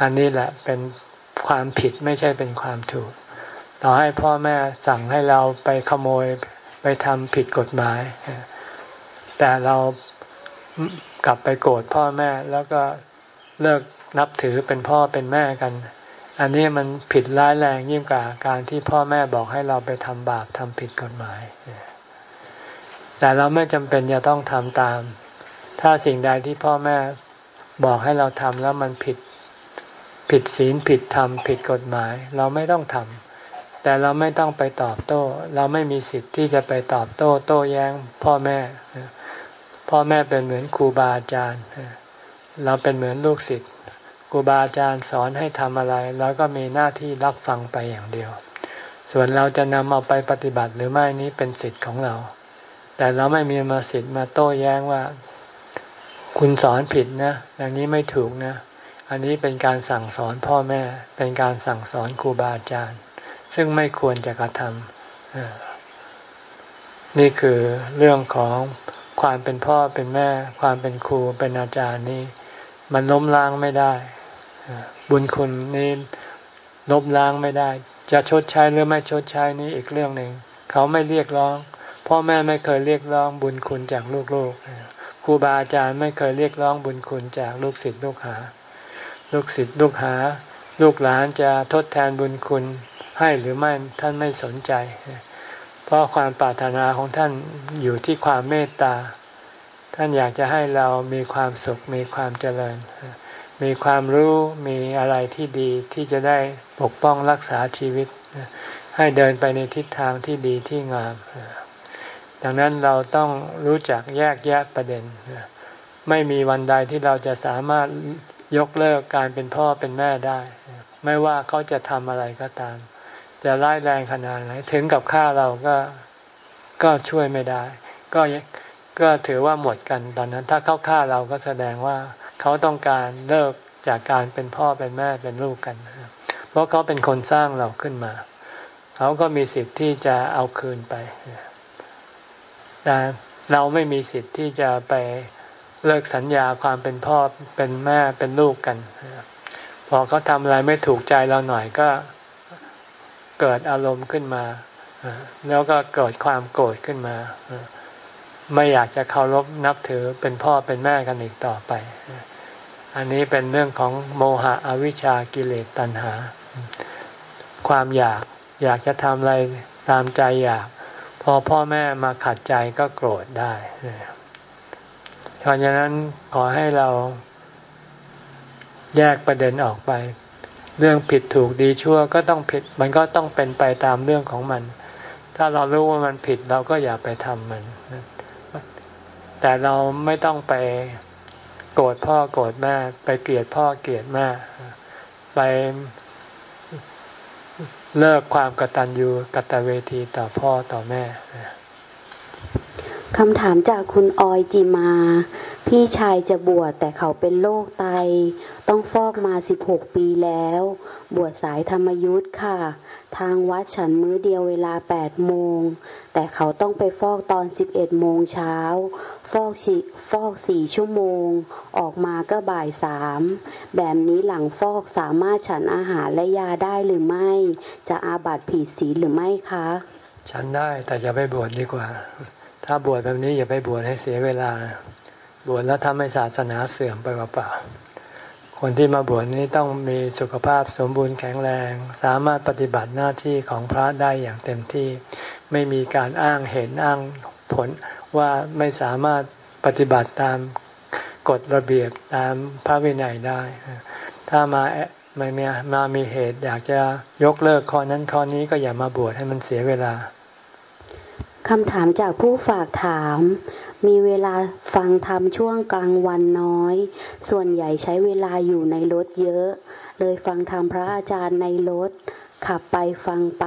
S1: อันนี้แหละเป็นความผิดไม่ใช่เป็นความถูก ต่อให้พ่อแม่สั่งให้เราไปขโมยไปทำผิดกฎหมาย แต่เรากลับไปโกรธพ่อแม่แล้วก็เลิกนับถือเป็นพ่อเป็นแม่กัน อันนี้มันผิดร้ายแรงยิ่งกว่าการที่พ่อแม่บอกให้เราไปทำบาปทำผิดกฎหมาย แต่เราไม่จำเป็นจะต้องทำตาม ถ้าสิ่งใดที่พ่อแม่บอกให้เราทำแล้วมันผิดผิดศีลผิดธรรมผิดกฎหมาย เราไม่ต้องทำแต่เราไม่ต้องไปตอบโต้ เราไม่มีสิทธิ์ที่จะไปตอบโต้ โต้แย้งพ่อแม่ พ่อแม่เป็นเหมือนครูบาอาจารย์ เราเป็นเหมือนลูกศิษย์ครูบาอาจารย์สอนให้ทำอะไรเราก็มีหน้าที่รับฟังไปอย่างเดียว ส่วนเราจะนำเอาไปปฏิบัติหรือไม่นี้เป็นสิทธิ์ของเรา แต่เราไม่มีมาสิทธิ์มาโต้แย้งว่า คุณสอนผิดนะอย่างนี้ไม่ถูกนะ อันนี้เป็นการสั่งสอนพ่อแม่ เป็นการสั่งสอนครูบาอาจารย์ ซึ่งไม่ควรจะกระทำนี่คือเรื่องของ ความเป็นพ่อเป็นแม่ ความเป็นครูเป็นอาจารย์นี่มันล้มล้างไม่ได้ บุญคุณนี่ล้มล้างไม่ได้ จะชดใช้หรือไม่ชดใช้นี่อีกเรื่องหนึ่ง เขาไม่เรียกร้อง พ่อแม่ไม่เคยเรียกร้องบุญคุณจากลูกๆครูบาอาจารย์ไม่เคยเรียกร้องบุญคุณจากลูกศิษย์ลูกหา ลูกศิษย์ลูกหา ลูกหลานจะทดแทนบุญคุณให้หรือไม่ท่านไม่สนใจ เพราะความปรารถนาของท่านอยู่ที่ความเมตตา ท่านอยากจะให้เรามีความสุขมีความเจริญ มีความรู้มีอะไรที่ดีที่จะได้ปกป้องรักษาชีวิต ให้เดินไปในทิศทางที่ดีที่งาม ดังนั้นเราต้องรู้จักแยกแยะประเด็น ไม่มีวันใดที่เราจะสามารถยกเลิกการเป็นพ่อเป็นแม่ได้ ไม่ว่าเขาจะทำอะไรก็ตาม จะร้ายแรงขนาดไหนถึงกับฆ่าเราก็ก็ช่วยไม่ได้ ก็ก็ถือว่าหมดกันตอนนั้น ถ้าเขาฆ่าเราก็แสดงว่าเขาต้องการเลิกจากการเป็นพ่อเป็นแม่เป็นลูกกัน เพราะเขาเป็นคนสร้างเราขึ้นมา เขาก็มีสิทธิ์ที่จะเอาคืนไปแต่เราไม่มีสิทธิ์ที่จะไปเลิกสัญญาความเป็นพ่อเป็นแม่เป็นลูกกัน พอเขาทำอะไรไม่ถูกใจเราหน่อยก็ เกิดอารมณ์ขึ้นมา แล้วก็เกิดความโกรธขึ้นมา ไม่อยากจะเคารพนับถือเป็นพ่อเป็นแม่กันอีกต่อไป อันนี้เป็นเรื่องของโมหะอวิชชากิเลสตัณหา ความอยากอยากจะทำอะไรตามใจอยาก พอพ่อแม่มาขัดใจก็โกรธได้เพราะฉะนั้นขอให้เราแยกประเด็นออกไป เรื่องผิดถูกดีชั่วก็ต้องผิด มันก็ต้องเป็นไปตามเรื่องของมัน ถ้าเรารู้ว่ามันผิดเราก็อย่าไปทำมัน แต่เราไม่ต้องไปโกรธพ่อโกรธแม่ ไปเกลียดพ่อเกลียดแม่ ไปเลิกความกตัญญูกตเวทีต่อพ่อต่อแม่
S2: คำถามจากคุณออยจิมา พี่ชายจะบวชแต่เขาเป็นโรคไต ต้องฟอกมาสิบหกปีแล้ว บวชสายธรรมยุทธ์ค่ะ ทางวัดฉันมื้อเดียวเวลาแปดโมง แต่เขาต้องไปฟอกตอนสิบเอ็ดโมงเช้า ฟอกชิฟอกสี่ชั่วโมง ออกมาก็บ่ายสามแบบนี้หลังฟอกสามารถฉันอาหารและยาได้หรือไม่ จะอาบัติผิดศีลหรือไม่คะ
S1: ฉันได้แต่จะไปบวชดีกว่า ถ้าบวชแบบนี้อย่าไปบวชให้เสียเวลา บวชแล้วทำให้ศาสนาเสื่อมไปเปล่าๆคนที่มาบวชนี้ต้องมีสุขภาพสมบูรณ์แข็งแรง สามารถปฏิบัติหน้าที่ของพระได้อย่างเต็มที่ ไม่มีการอ้างเห็นอ้างผลว่าไม่สามารถปฏิบัติตามกฎระเบียบตามพระวินัยได้ ถ้ามาไม่มีมามีเหตุอยากจะยกเลิกข้อนั้นข้อนี้ก็อย่ามาบวชให้มันเสียเวลา
S2: คำถามจากผู้ฝากถาม มีเวลาฟังธรรมช่วงกลางวันน้อย ส่วนใหญ่ใช้เวลาอยู่ในรถเยอะ เลยฟังธรรมพระอาจารย์ในรถ ขับไปฟังไป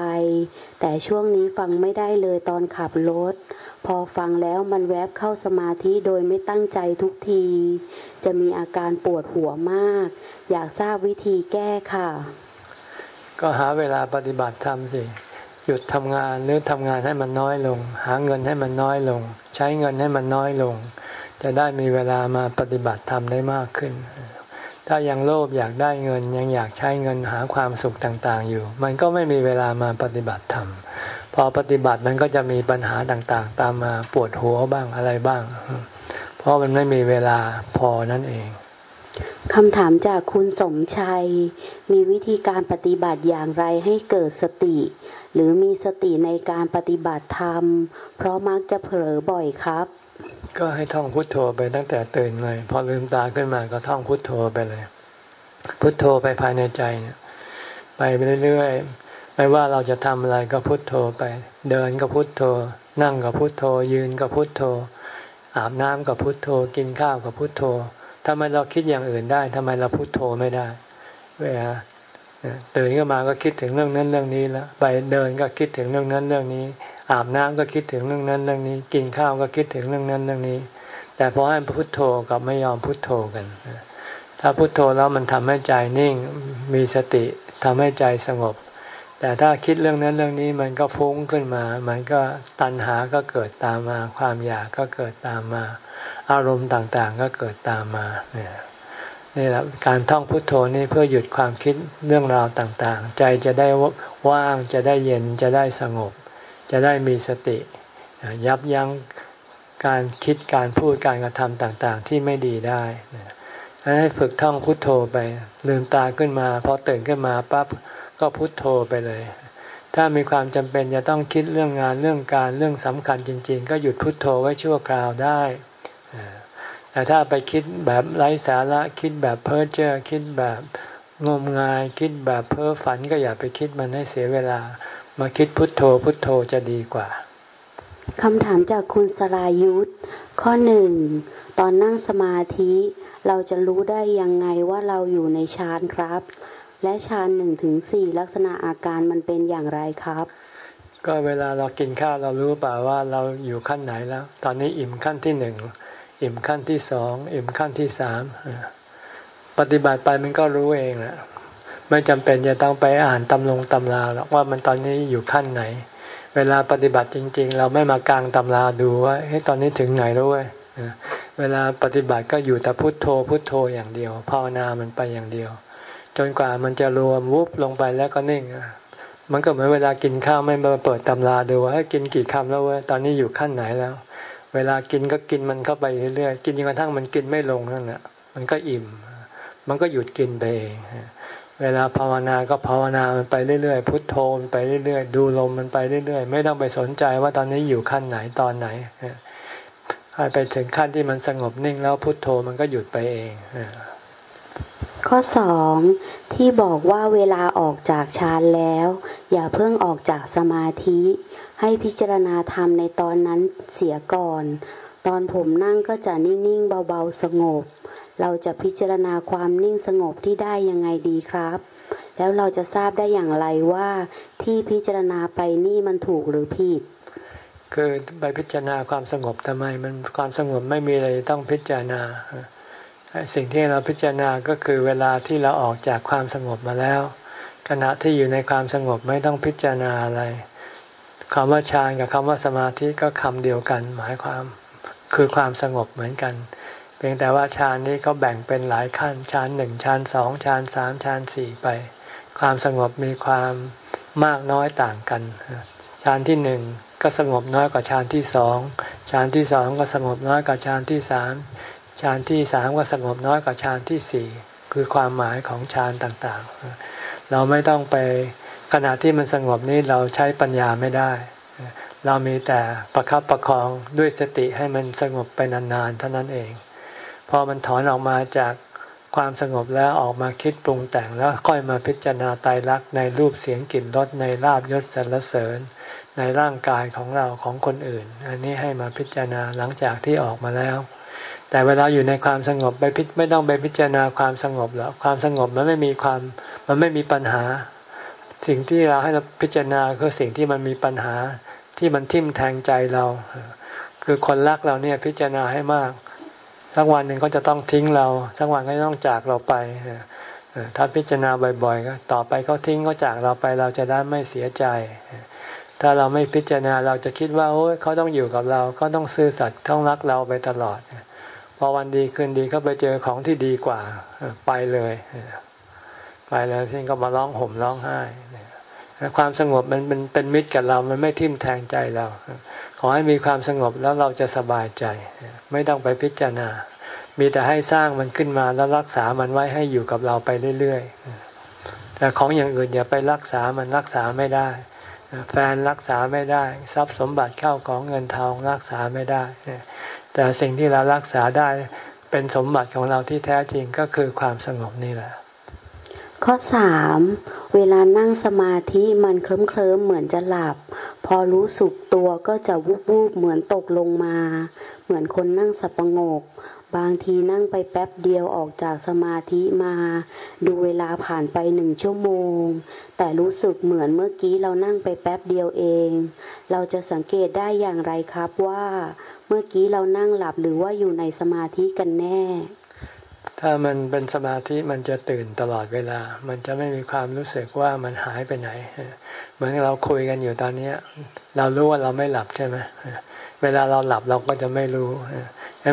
S2: แต่ช่วงนี้ฟังไม่ได้เลยตอนขับรถ พอฟังแล้วมันแวบเข้าสมาธิโดยไม่ตั้งใจทุกที จะมีอาการปวดหัวมาก อยากทราบวิธีแก้ค่ะ
S1: ก็หาเวลาปฏิบัติธรรมสิ หยุดทำงานหรือทำงานให้มันน้อยลง หาเงินให้มันน้อยลง ใช้เงินให้มันน้อยลง จะได้มีเวลามาปฏิบัติธรรมได้มากขึ้น ถ้ายังโลภอยากได้เงินยังอยากใช้เงินหาความสุขต่างๆอยู่ มันก็ไม่มีเวลามาปฏิบัติธรรมพอปฏิบัติมันก็จะมีปัญหาต่างๆ ตามมาปวดหัวบ้างอะไรบ้าง เพราะมันไม่มีเวลาพอนั่นเอง
S2: คำถามจากคุณสมชัย มีวิธีการปฏิบัติอย่างไรให้เกิดสติ หรือมีสติในการปฏิบัติธรรม เพราะมักจะเผลอบ่อยครับ
S1: ก็ให้ท่องพุทโธไปตั้งแต่ตื่นเลย พอลืมตาขึ้นมาก็ท่องพุทโธไปเลย พุทโธไปภายในใจเนี่ยไปเรื่อยๆไม่ว่าเราจะทำอะไรก็พุทโธไป เดินก็พุทโธ นั่งก็พุทโธ ยืนก็พุทโธ อาบน้ำก็พุทโธ กินข้าวก็พุทโธทำไมเราคิดอย่างอื่นได้ทำไมเราพุทโธไม่ได้เวลา ตื่นขึ้นมาก็คิดถึงเรื่องนั้นเรื่องนี้แล้วไปเดินก็คิดถึงเรื่องนั้นเรื่องนี้ อาบน้ำก็คิดถึงเรื่องนั้นเรื่องนี้ กินข้าวก็คิดถึงเรื่องนั้นเรื่องนี้ แต่พอให้พุทโธกับไม่ยอมพุทโธกัน ถ้าพุทโธแล้วมันทำให้ใจนิ่งมีสติทำให้ใจสงบ แต่ถ้าคิดเรื่องนั้นเรื่องนี้มันก็ฟุ้งขึ้นมา มันก็ตัณหาก็เกิดตามมา ความอยากก็เกิดตามมา อารมณ์ต่างๆก็เกิดตามมาเนี่ย นี่แหละการท่องพุทโธนี่เพื่อหยุดความคิดเรื่องราวต่างๆ ใจจะได้ว่างจะได้เย็นจะได้สงบ จะได้มีสติ ยับยั้งการคิดการพูดการกระทำต่างๆ ที่ไม่ดีได้ให้ฝึกท่องพุทโธไปลืมตาขึ้นมาพอตื่นขึ้นมาปั๊บก็พุทโธไปเลย ถ้ามีความจำเป็นจะต้องคิดเรื่องงานเรื่องการเรื่องสำคัญจริง ๆ ก็หยุดพุทโธไว้ชั่วคราวได้ แต่ถ้าไปคิดแบบไร้สาระคิดแบบเพ้อเจ้อคิดแบบงมงายคิดแบบเพ้อฝันก็อย่าไปคิดมันให้เสียเวลา มาคิดพุทโธพุทโธจะดีกว่า
S2: คำถามจากคุณสรายุทธข้อหนึ่งตอนนั่งสมาธิ เราจะรู้ได้ยังไงว่าเราอยู่ในฌานครับ และฌานหนึ่งถึงสี่ลักษณะอาการมันเป็นอย่างไรครับ
S1: ก็เวลาเรากินข้าวเรารู้เปล่าว่าเราอยู่ขั้นไหนแล้ว ตอนนี้อิ่มขั้นที่หนึ่ง อิ่มขั้นที่สองอิ่มขั้นที่สามปฏิบัติไปมันก็รู้เองแหละไม่จำเป็นจะต้องไปอ่านตำลงตำราหรอกว่ามันตอนนี้อยู่ขั้นไหน เวลาปฏิบัติจริง ๆ เราไม่มากลางตำราดูว่าเฮ้ยตอนนี้ถึงไหนแล้วเว้ยเวลาปฏิบัติก็อยู่แต่พุทโธพุทโธอย่างเดียวภาวนามันไปอย่างเดียว จนกว่ามันจะรวมวุบลงไปแล้วก็นิ่งมันก็เหมือนเวลากินข้าวไม่มาเปิดตำราดูว่าให้กินกี่คำแล้วเว้ยตอนนี้อยู่ขั้นไหนแล้ว เวลากินก็กินมันเข้าไปเรื่อยๆกินจนกระทั่งมันกินไม่ลงนั่นแหละมันก็อิ่ม มันก็หยุดกินไปเองเวลาภาวนาก็ภาวนามันไปเรื่อยๆพุทโธมันไปเรื่อยๆดูลมมันไปเรื่อยๆไม่ต้องไปสนใจว่าตอนนี้อยู่ขั้นไหนตอนไหนให้ไปถึงขั้นที่มันสงบนิ่งแล้วพุทโธมันก็หยุดไปเอง
S2: ข้อสองที่บอกว่าเวลาออกจากฌานแล้ว อย่าเพิ่งออกจากสมาธิ ให้พิจารณาธรรมในตอนนั้นเสียก่อน ตอนผมนั่งก็จะนิ่งๆเบาๆสงบ เราจะพิจารณาความนิ่งสงบที่ได้ยังไงดีครับ แล้วเราจะทราบได้อย่างไรว่าที่พิจารณาไปนี่มันถูกหรือผิด
S1: คือไปพิจารณาความสงบทำไม มันความสงบไม่มีอะไรต้องพิจารณา สิ่งที่เราพิจารณาก็คือเวลาที่เราออกจากความสงบมาแล้ว ขณะที่อยู่ในความสงบไม่ต้องพิจารณาอะไร คำว่าฌานกับคำว่าสมาธิก็คำเดียวกัน หมายความคือความสงบเหมือนกัน เพียงแต่ว่าฌานนี้เขาแบ่งเป็นหลายขั้นฌานหนึ่งฌานสองฌานสามฌานสี่ไป ความสงบมีความมากน้อยต่างกันฌานที่หนึ่งก็สงบน้อยกว่าฌานที่สองฌานที่สองก็สงบน้อยกว่าฌานที่สามฌานที่สามก็สงบน้อยกว่าฌานที่สี่คือความหมายของฌานต่างๆ เราไม่ต้องไป ขณะที่มันสงบนี้เราใช้ปัญญาไม่ได้ เรามีแต่ประครับประคองด้วยสติให้มันสงบไปนานๆเท่านั้นเอง พอมันถอนออกมาจากความสงบแล้วออกมาคิดปรุงแต่งแล้วค่อยมาพิจารณาตายรักในรูปเสียงกลิ่นรสในลาบยศสรรเสริญ ในร่างกายของเราของคนอื่น อันนี้ให้มาพิจารณาหลังจากที่ออกมาแล้ว แต่เวลาอยู่ในความสงบไปพิไม่ต้องไปพิจารณาความสงบแล้วความสงบมันไม่มีความมันไม่มีปัญหา สิ่งที่เราให้เราพิจารณาคือสิ่งที่มันมีปัญหาที่มันทิ่มแทงใจเรา คือคนรักเราเนี่ยพิจารณาให้มากสักวันหนึ่งก็จะต้องทิ้งเราสักวันก็ต้องจากเราไปถ้าพิจารณาบ่อยๆก็ต่อไปเขาทิ้งเขาจากเราไปเราจะได้ไม่เสียใจ ถ้าเราไม่พิจารณาเราจะคิดว่าโอ้ยเขาต้องอยู่กับเราก็ต้องซื่อสัตย์ต้องรักเราไปตลอด พอวันดีคืนดีเขาไปเจอของที่ดีกว่าไปเลย ไปแล้วที่ก็มาร้องห่มร้องไห้ความสงบมันเป็นเป็นมิตรกับเรา มันไม่ทิ่มแทงใจเรา ขอให้มีความสงบแล้วเราจะสบายใจ ไม่ต้องไปพิจารณา มีแต่ให้สร้างมันขึ้นมาแล้วรักษามันไว้ให้อยู่กับเราไปเรื่อยๆ แต่ของอย่างอื่นอย่าไปรักษามันรักษาไม่ได้ แฟนรักษาไม่ได้ ทรัพย์สมบัติเข้าของเงินทองรักษาไม่ได้ แต่สิ่งที่เรารักษาได้เป็นสมบัติของเราที่แท้จริงก็คือความสงบนี่แหละ
S2: ข้อสามเวลานั่งสมาธิมันเคลิ้มเคลิมเหมือนจะหลับ พอรู้สึกตัวก็จะวุบวูบเหมือนตกลงมา เหมือนคนนั่งสับประงก บางทีนั่งไปแป๊บเดียวออกจากสมาธิมา ดูเวลาผ่านไปหนึ่งชั่วโมง แต่รู้สึกเหมือนเมื่อกี้เรานั่งไปแป๊บเดียวเอง เราจะสังเกตได้อย่างไรครับว่า เมื่อกี้เรานั่งหลับหรือว่าอยู่ในสมาธิกันแน่
S1: ถ้ามันเป็นสมาธิมันจะตื่นตลอดเวลา มันจะไม่มีความรู้สึกว่ามันหายไปไหน เหมือนเราคุยกันอยู่ตอนนี้ เรารู้ว่าเราไม่หลับใช่ไหมเวลาเราหลับเราก็จะไม่รู้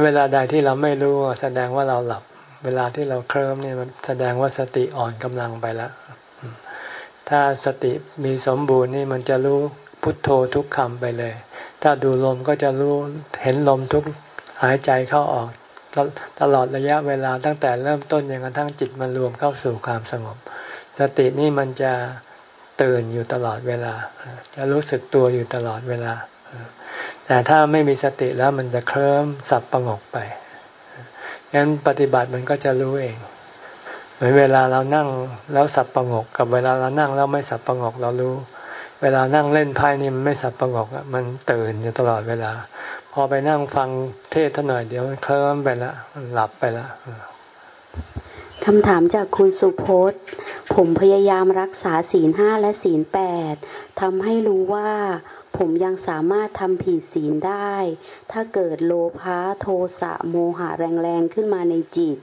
S1: เวลาใดที่เราไม่รู้แสดงว่าเราหลับ เวลาที่เราเคลิ้มเนี่ยมันแสดงว่าสติอ่อนกำลังไปแล้ว ถ้าสติมีสมบูรณ์นี่มันจะรู้พุทโธทุกคำไปเลย ถ้าดูลมก็จะรู้เห็นลมทุกหายใจเข้าออก ตลอดระยะเวลาตั้งแต่เริ่มต้นอย่างกระทั่งจิตมันรวมเข้าสู่ความสงบ สตินี่มันจะตื่นอยู่ตลอดเวลา จะรู้สึกตัวอยู่ตลอดเวลา แต่ถ้าไม่มีสติแล้วมันจะเคลิ้มสับประงกไปงั้นปฏิบัติมันก็จะรู้เอง เหมือนเวลาเรานั่งแล้วสับประงก กับเวลาเรานั่งแล้วไม่สับประงกเรารู้ เวลานั่งเล่นไพ่นี่มันไม่สับประงกมันตื่นอยู่ตลอดเวลา พอไปนั่งฟังเทศท่านหน่อยเดี๋ยวเคลิ้มไปละหลับไปละ
S2: คำถามจากคุณสุพจน์ ผมพยายามรักษาศีลห้าและศีลแปดทำให้รู้ว่าผมยังสามารถทำผิดศีลได้ ถ้าเกิดโลภะโทสะโมหะแรงๆขึ้นมาในจิต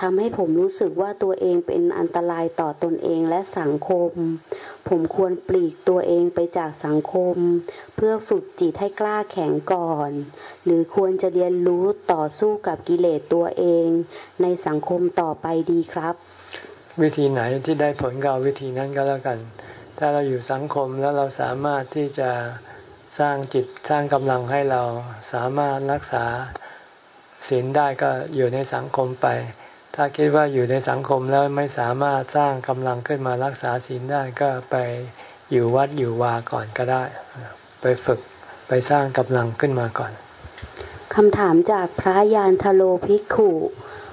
S2: ทำให้ผมรู้สึกว่าตัวเองเป็นอันตรายต่อตนเองและสังคม ผมควรปลีกตัวเองไปจากสังคม เพื่อฝึกจิตให้กล้าแข็งก่อน หรือควรจะเรียนรู้ต่อสู้กับกิเลสตัวเอง ในสังคมต่อไปดีครับ
S1: วิธีไหนที่ได้ผลก็วิธีนั้นก็แล้วกัน ถ้าเราอยู่สังคมแล้วเราสามารถที่จะสร้างจิตสร้างกำลังให้เราสามารถรักษาศีลได้ก็อยู่ในสังคมไป ถ้าคิดว่าอยู่ในสังคมแล้วไม่สามารถสร้างกำลังขึ้นมารักษาศีลได้ก็ไปอยู่วัดอยู่วาก่อนก็ได้ ไปฝึกไปสร้างกำลังขึ้นมาก่อน
S2: คำถามจากพระยานทโลภิกขุ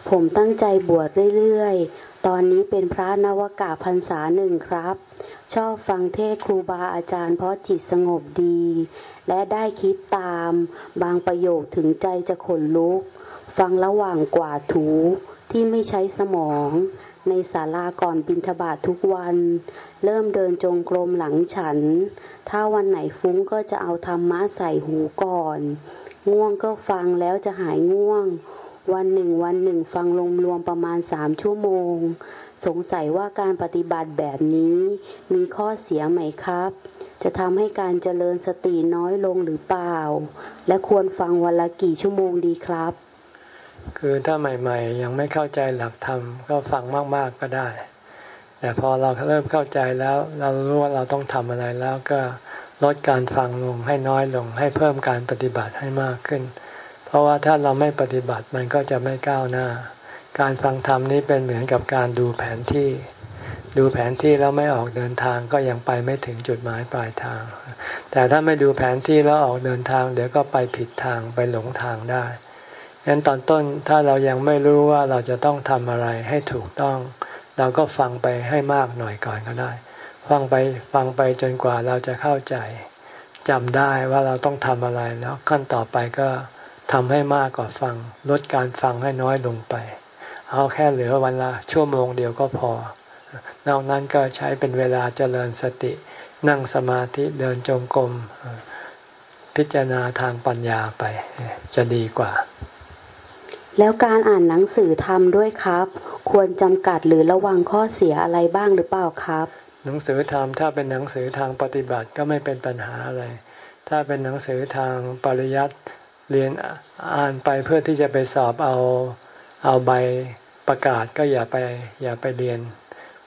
S2: ผมตั้งใจบวชเรื่อยๆ ตอนนี้เป็นพระนวกาพรรษาหนึ่งครับ ชอบฟังเทศครูบาอาจารย์เพราะจิตสงบดี และได้คิดตาม บางประโยคถึงใจจะขนลุก ฟังระหว่างกวาดถู ที่ไม่ใช้สมอง ในศาลาก่อนบินทบาททุกวัน เริ่มเดินจงกรมหลังฉัน ถ้าวันไหนฟุ้งก็จะเอาธรรมะใส่หูก่อน ง่วงก็ฟังแล้วจะหายง่วง วันหนึ่งวันหนึ่งฟังลมรวมประมาณสามชั่วโมง สงสัยว่าการปฏิบัติแบบนี้มีข้อเสียไหมครับจะทำให้การเจริญสติน้อยลงหรือเปล่า และควรฟังวันละกี่ชั่วโมงดีครับ
S1: คือถ้าใหม่ ๆ ยังไม่เข้าใจหลักธรรมก็ฟังมาก ๆก็ได้ แต่พอเราเริ่มเข้าใจแล้ว เรารู้ว่าเราต้องทำอะไรแล้วก็ลดการฟังลงให้น้อยลง ให้เพิ่มการปฏิบัติให้มากขึ้น เพราะว่าถ้าเราไม่ปฏิบัติมันก็จะไม่ก้าวหน้า การฟังธรรมนี้เป็นเหมือนกับการดูแผนที่ ดูแผนที่แล้วไม่ออกเดินทางก็ยังไปไม่ถึงจุดหมายปลายทาง แต่ถ้าไม่ดูแผนที่แล้วออกเดินทาง เดี๋ยวก็ไปผิดทางไปหลงทางได้ งั้นตอนต้นถ้าเรายังไม่รู้ว่าเราจะต้องทำอะไรให้ถูกต้อง เราก็ฟังไปให้มากหน่อยก่อนก็ได้ ฟังไปฟังไปจนกว่าเราจะเข้าใจจำได้ว่าเราต้องทำอะไรแล้วขั้นต่อไปก็ทำให้มากกว่าฟัง ลดการฟังให้น้อยลงไป เอาแค่เหลือวันละชั่วโมงเดียวก็พอ นอกนั้นก็ใช้เป็นเวลาเจริญสติ นั่งสมาธิเดินจงกรมพิจารณาทางปัญญาไปจะดีกว่า
S2: แล้วการอ่านหนังสือทำด้วยครับ ควรจำกัดหรือระวังข้อเสียอะไรบ้างหรือเปล่าครับ
S1: หนังสือทำถ้าเป็นหนังสือทางปฏิบัติก็ไม่เป็นปัญหาอะไร ถ้าเป็นหนังสือทางปริยัติเรียนอ่านไปเพื่อที่จะไปสอบเอาเอาใบประกาศก็อย่าไปอย่าไปเรียน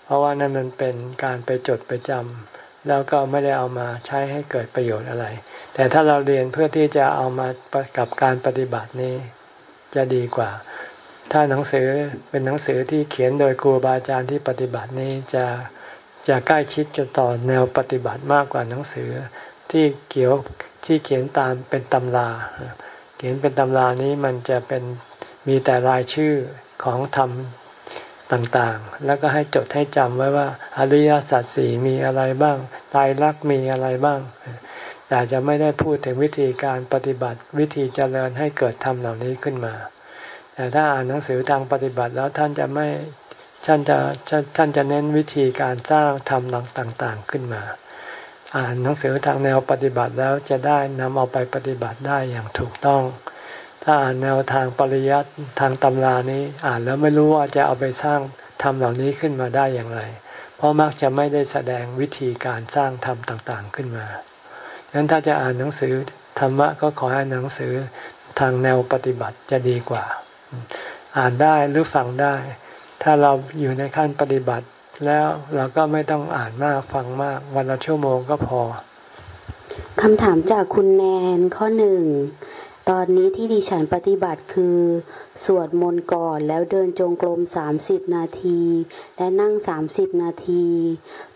S1: เพราะว่านั่นมันเป็นการไปจดไปจำแล้วก็ไม่ได้เอามาใช้ให้เกิดประโยชน์อะไร แต่ถ้าเราเรียนเพื่อที่จะเอามากับการปฏิบัตินี้ จะดีกว่า ถ้าหนังสือเป็นหนังสือที่เขียนโดยครูบาอาจารย์ที่ปฏิบัตินี้จะจะใกล้ชิดจะต่อแนวปฏิบัติมากกว่าหนังสือที่เกี่ยวที่เขียนตามเป็นตำรา เขียนเป็นตำรานี้มันจะเป็นมีแต่รายชื่อของธรรมต่างๆ แล้วก็ให้จดให้จำไว้ว่าอริยสัจสี่มีอะไรบ้าง ตายรักมีอะไรบ้าง แต่จะไม่ได้พูดถึงวิธีการปฏิบัติวิธีเจริญให้เกิดธรรมเหล่านี้ขึ้นมา แต่ถ้าอ่านหนังสือทางปฏิบัติแล้วท่านจะไม่ท่านจะท่านจะเน้นวิธีการสร้างธรรมหลักต่างๆขึ้นมา อ่านหนังสือทางแนวปฏิบัติแล้วจะได้นำเอาไปปฏิบัติได้อย่างถูกต้อง ถ้าอ่านแนวทางปริยัติทางตำรานี้อ่านแล้วไม่รู้ว่าจะเอาไปสร้างธรรมเหล่านี้ขึ้นมาได้อย่างไร เพราะมักจะไม่ได้แสดงวิธีการสร้างธรรมต่างๆขึ้นมา งั้นถ้าจะอ่านหนังสือธรรมะก็ขอให้หนังสือทางแนวปฏิบัติจะดีกว่า อ่านได้หรือฟังได้ ถ้าเราอยู่ในขั้นปฏิบัติ แล้วเราก็ไม่ต้องอ่านมากฟังมาก วันละชั่วโมงก็พอ
S2: คำถามจากคุณแนนข้อหนึ่ง ตอนนี้ที่ดิฉันปฏิบัติคือ สวดมนต์ก่อนแล้วเดินจงกรมสามสิบนาที และนั่งสามสิบนาที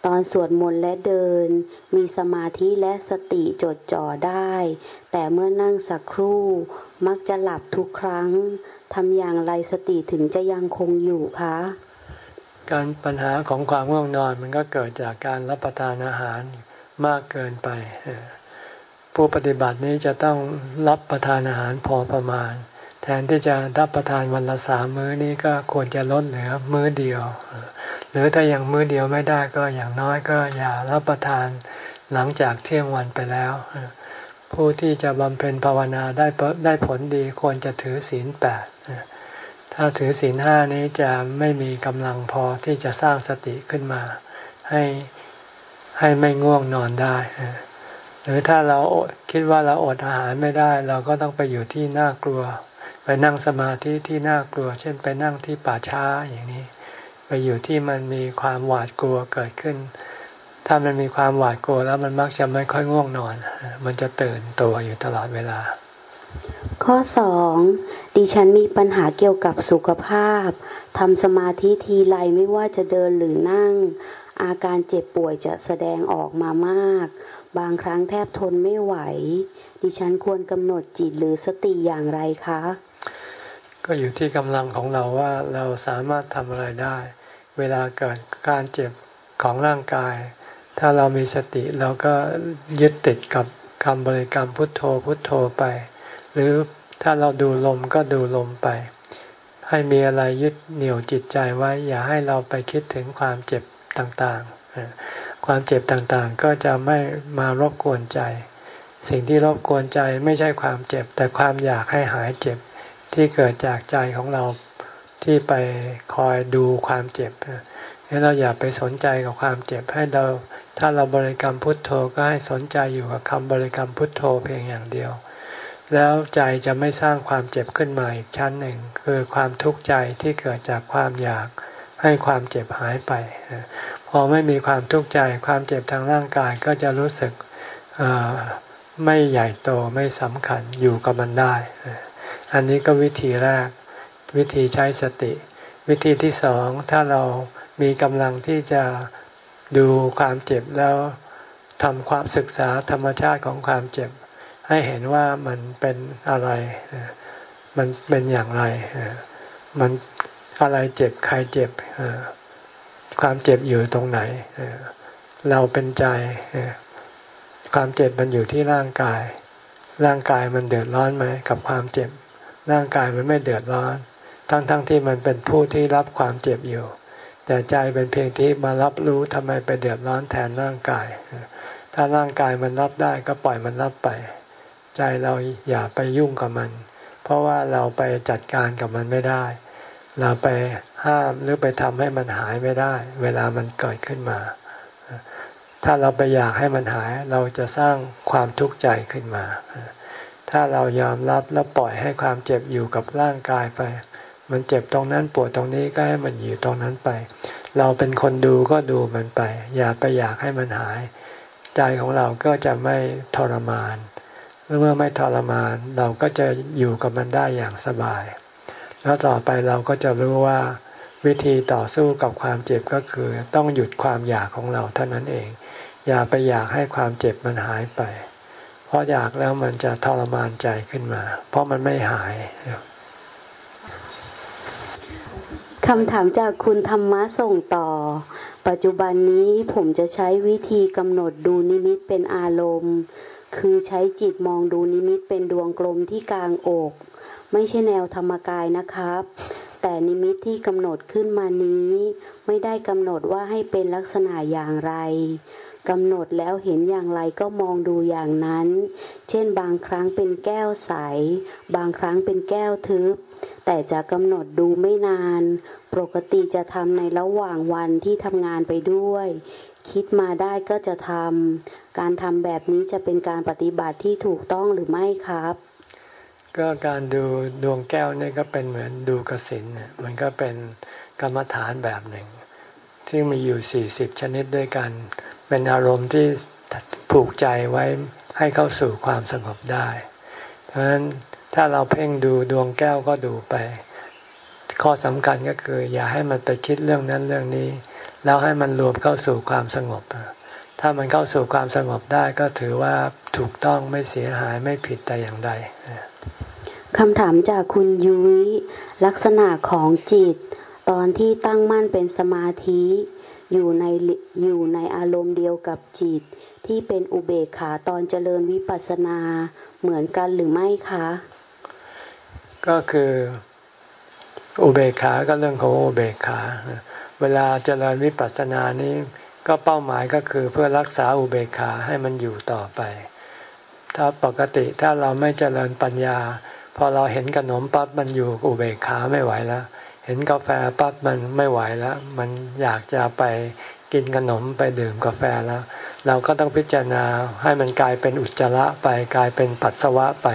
S2: ตอนสวดมนต์และเดิน มีสมาธิและสติจดจ่อได้ แต่เมื่อนั่งสักครู่ มักจะหลับทุกครั้งทำอย่างไรสติถึงจะยังคงอยู่คะ
S1: การปัญหาของความง่วงนอนมันก็เกิดจากการรับประทานอาหารมากเกินไป ผู้ปฏิบัตินี้จะต้องรับประทานอาหารพอประมาณ แทนที่จะรับประทานวันละสามมื้อนี้ก็ควรจะลดเหลือมื้อเดียว หรือถ้าอย่างมื้อเดียวไม่ได้ก็อย่างน้อยก็อย่ารับประทานหลังจากเที่ยงวันไปแล้ว ผู้ที่จะบำเพ็ญภาวนาได้ได้ผลดีควรจะถือศีลแปดถ้าถือศีลห้านี้จะไม่มีกำลังพอที่จะสร้างสติขึ้นมา ให้ให้ไม่ง่วงนอนได้ หรือถ้าเราคิดว่าเราอดอาหารไม่ได้ เราก็ต้องไปอยู่ที่น่ากลัว ไปนั่งสมาธิที่น่ากลัว เช่นไปนั่งที่ป่าช้าอย่างนี้ ไปอยู่ที่มันมีความหวาดกลัวเกิดขึ้น ถ้ามันมีความหวาดกลัวแล้วมันมักจะไม่ค่อยง่วงนอน มันจะตื่นตัวอยู่ตลอดเวลา
S2: ข้อสองดิฉันมีปัญหาเกี่ยวกับสุขภาพทำสมาธิทีไรไม่ว่าจะเดินหรือนั่ง อาการเจ็บป่วยจะแสดงออกมามาก บางครั้งแทบทนไม่ไหว ดิฉันควรกำหนดจิตหรือสติอย่างไรคะ
S1: ก็อยู่ที่กำลังของเราว่าเราสามารถทำอะไรได้ เวลาเกิดการเจ็บของร่างกาย ถ้าเรามีสติเราก็ยึดติดกับคำบริกรรมพุทโธพุทโธไป หรือถ้าเราดูลมก็ดูลมไป ให้มีอะไรยึดเหนี่ยวจิตใจไว้ อย่าให้เราไปคิดถึงความเจ็บต่างๆ ความเจ็บต่างๆ ก็จะไม่มารบกวนใจ สิ่งที่รบกวนใจไม่ใช่ความเจ็บ แต่ความอยากให้หายเจ็บที่เกิดจากใจของเราที่ไปคอยดูความเจ็บให้เราอย่าไปสนใจกับความเจ็บให้เราถ้าเราบริกรรมพุทโธก็ให้สนใจอยู่กับคำบริกรรมพุทโธเพียงอย่างเดียว แล้วใจจะไม่สร้างความเจ็บขึ้นมาอีกชั้นหนึ่ง คือความทุกข์ใจที่เกิดจากความอยากให้ความเจ็บหายไป พอไม่มีความทุกข์ใจ ความเจ็บทางร่างกายก็จะรู้สึกไม่ใหญ่โตไม่สำคัญอยู่กับมันได้ อันนี้ก็วิธีแรก วิธีใช้สติ วิธีที่สองถ้าเรามีกำลังที่จะดูความเจ็บแล้วทำความศึกษาธรรมชาติของความเจ็บ ให้เห็นว่ามันเป็นอะไร มันเป็นอย่างไร มันอะไรเจ็บใครเจ็บ ความเจ็บอยู่ตรงไหน เราเป็นใจ ความเจ็บมันอยู่ที่ร่างกาย ร่างกายมันเดือดร้อนไหมกับความเจ็บ ร่างกายมันไม่เดือดร้อน ทั้งๆทที่มันเป็นผู้ที่รับความเจ็บอยู่ แต่ใจเป็นเพียงที่มารับรู้ทำไมไปเดือดร้อนแทนร่างกาย ถ้าร่างกายมันรับได้ก็ปล่อยมันรับไป ใจเราอย่าไปยุ่งกับมัน เพราะว่าเราไปจัดการกับมันไม่ได้ เราไปห้ามหรือไปทำให้มันหายไม่ได้ เวลามันเกิดขึ้นมา ถ้าเราไปอยากให้มันหาย เราจะสร้างความทุกข์ใจขึ้นมา ถ้าเรายอมรับแล้วปล่อยให้ความเจ็บอยู่กับร่างกายไป มันเจ็บตรงนั้นปวดตรงนี้ก็ให้มันอยู่ตรงนั้นไป เราเป็นคนดูก็ดูมันไป อย่าไปอยากให้มันหาย ใจของเราก็จะไม่ทรมานเมื่อไม่ทรมานเราก็จะอยู่กับมันได้อย่างสบาย แล้วต่อไปเราก็จะรู้ว่าวิธีต่อสู้กับความเจ็บก็คือ ต้องหยุดความอยากของเราเท่านั้นเอง อย่าไปอยากให้ความเจ็บมันหายไป เพราะอยากแล้วมันจะทรมานใจขึ้นมา เพราะมันไม่หาย
S2: คำถามจากคุณธรรมะส่งต่อ ปัจจุบันนี้ผมจะใช้วิธีกำหนดดูนิมิตเป็นอารมณ์ คือใช้จิตมองดูนิมิตเป็นดวงกลมที่กลางอก ไม่ใช่แนวธรรมกายนะครับ แต่นิมิตที่กำหนดขึ้นมานี้ ไม่ได้กำหนดว่าให้เป็นลักษณะอย่างไรกำหนดแล้วเห็นอย่างไรก็มองดูอย่างนั้น เช่นบางครั้งเป็นแก้วใส บางครั้งเป็นแก้วทึบ แต่จะกำหนดดูไม่นาน ปกติจะทำในระหว่างวันที่ทำงานไปด้วย คิดมาได้ก็จะทำ การทำแบบนี้จะเป็นการปฏิบัติที่ถูกต้องหรือไม่ครับ
S1: ก็การดูดวงแก้วนี่ก็เป็นเหมือนดูกสินมันก็เป็นกรรมฐานแบบหนึ่งที่มีอยู่สี่สิบชนิดด้วยกัน เป็นอารมณ์ที่ผูกใจไว้ให้เข้าสู่ความสงบได้ เพราะฉะนั้นถ้าเราเพ่งดูดวงแก้วก็ดูไป ข้อสำคัญก็คือ อย่าให้มันไปคิดเรื่องนั้นเรื่องนี้ แล้วให้มันรวมเข้าสู่ความสงบ ถ้ามันเข้าสู่ความสงบได้ก็ถือว่าถูกต้องไม่เสียหายไม่ผิดแต่อย่างใด
S2: คำถามจากคุณยุ้ยลักษณะของจิต ตอนที่ตั้งมั่นเป็นสมาธิ อยู่ในอยู่ในอารมณ์เดียวกับจิต ที่เป็นอุเบกขาตอนเจริญวิปัสสนาเหมือนกันหรือไม่คะ
S1: ก็คือ อุเบกขาก็เรื่องของอุเบกขา เวลาเจริญวิปัสสนานี้ก็เป้าหมายก็คือเพื่อรักษาอุเบกขาให้มันอยู่ต่อไป ถ้าปกติถ้าเราไม่เจริญปัญญา พอเราเห็นขนมปั๊บมันอยู่อุเบกขาไม่ไหวแล้ว เห็นกาแฟปั๊บมันไม่ไหวแล้ว มันอยากจะไปกินขนมไปดื่มกาแฟแล้ว เราก็ต้องพิจารณาให้มันกลายเป็นอุจจาระไปกลายเป็นปัสสาวะไป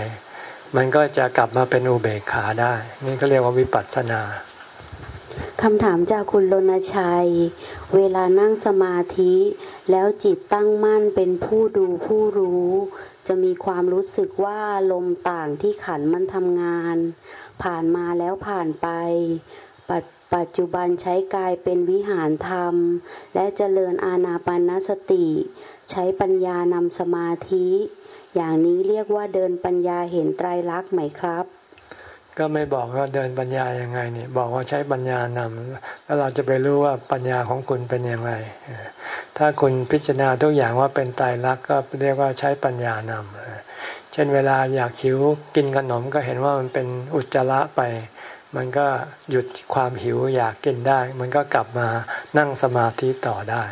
S1: มันก็จะกลับมาเป็นอุเบกขาได้ นี่ก็เรียกว่าวิปัสสนา
S2: คำถามจากคุณรณชัย เวลานั่งสมาธิ แล้วจิตตั้งมั่นเป็นผู้ดูผู้รู้ จะมีความรู้สึกว่าลมต่างที่ขันมันทำงาน ผ่านมาแล้วผ่านไปปปัจจุบันใช้กายเป็นวิหารธรรม และเจริญอาณาปานสติ ใช้ปัญญานำสมาธิ อย่างนี้เรียกว่าเดินปัญญาเห็นไตรลักษณ์ไหมครับ
S1: ก็ไม่บอกว่าเดินปัญญายังไงนี่บอกว่าใช้ปัญญานำแล้วเราจะไปรู้ว่าปัญญาของคุณเป็นอย่างไร ถ้าคุณพิจารณาทุกอย่างว่าเป็นตายรักก็เรียกว่าใช้ปัญญานำเช่นเวลาอยากหิวกินขนมก็เห็นว่ามันเป็นอุจจาระไป มันก็หยุดความหิวอยากกินได้ มันก็กลับมานั่งสมาธิต่อได้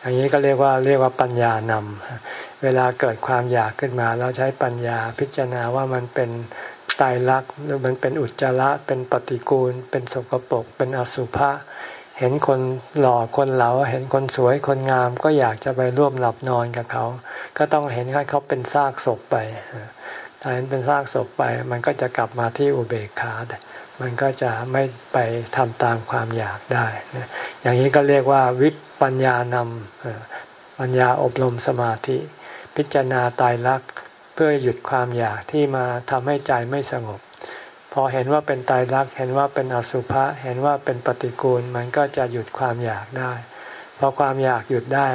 S1: อย่างนี้ก็เรียกว่าเรียกว่าปัญญานำเวลาเกิดความอยากขึ้นมา เราใช้ปัญญาพิจารณาว่ามันเป็น ตายรักหรือมันเป็นอุจจาระเป็นปฏิกูล เป็นสกปรกเป็นอสุภะเห็นคนหล่อคนเหลาเห็นคนสวยคนงามก็อยากจะไปร่วมหลับนอนกับเขา ก็ต้องเห็นให้เขาเป็นซากศพไปถ้าเห็นเป็นซากศพไป มันก็จะกลับมาที่อุเบกขามันก็จะไม่ไปทำตามความอยากได้ อย่างนี้ก็เรียกว่าวิปัญญานำปัญญาอบรมสมาธิ พิจารณาตายรัก เพื่อหยุดความอยากที่มาทำให้ใจไม่สงบ พอเห็นว่าเป็นตายรัก เห็นว่าเป็นอสุภะเห็นว่าเป็นปฏิกูล มันก็จะหยุดความอยากได้ พอความอยากหยุดได้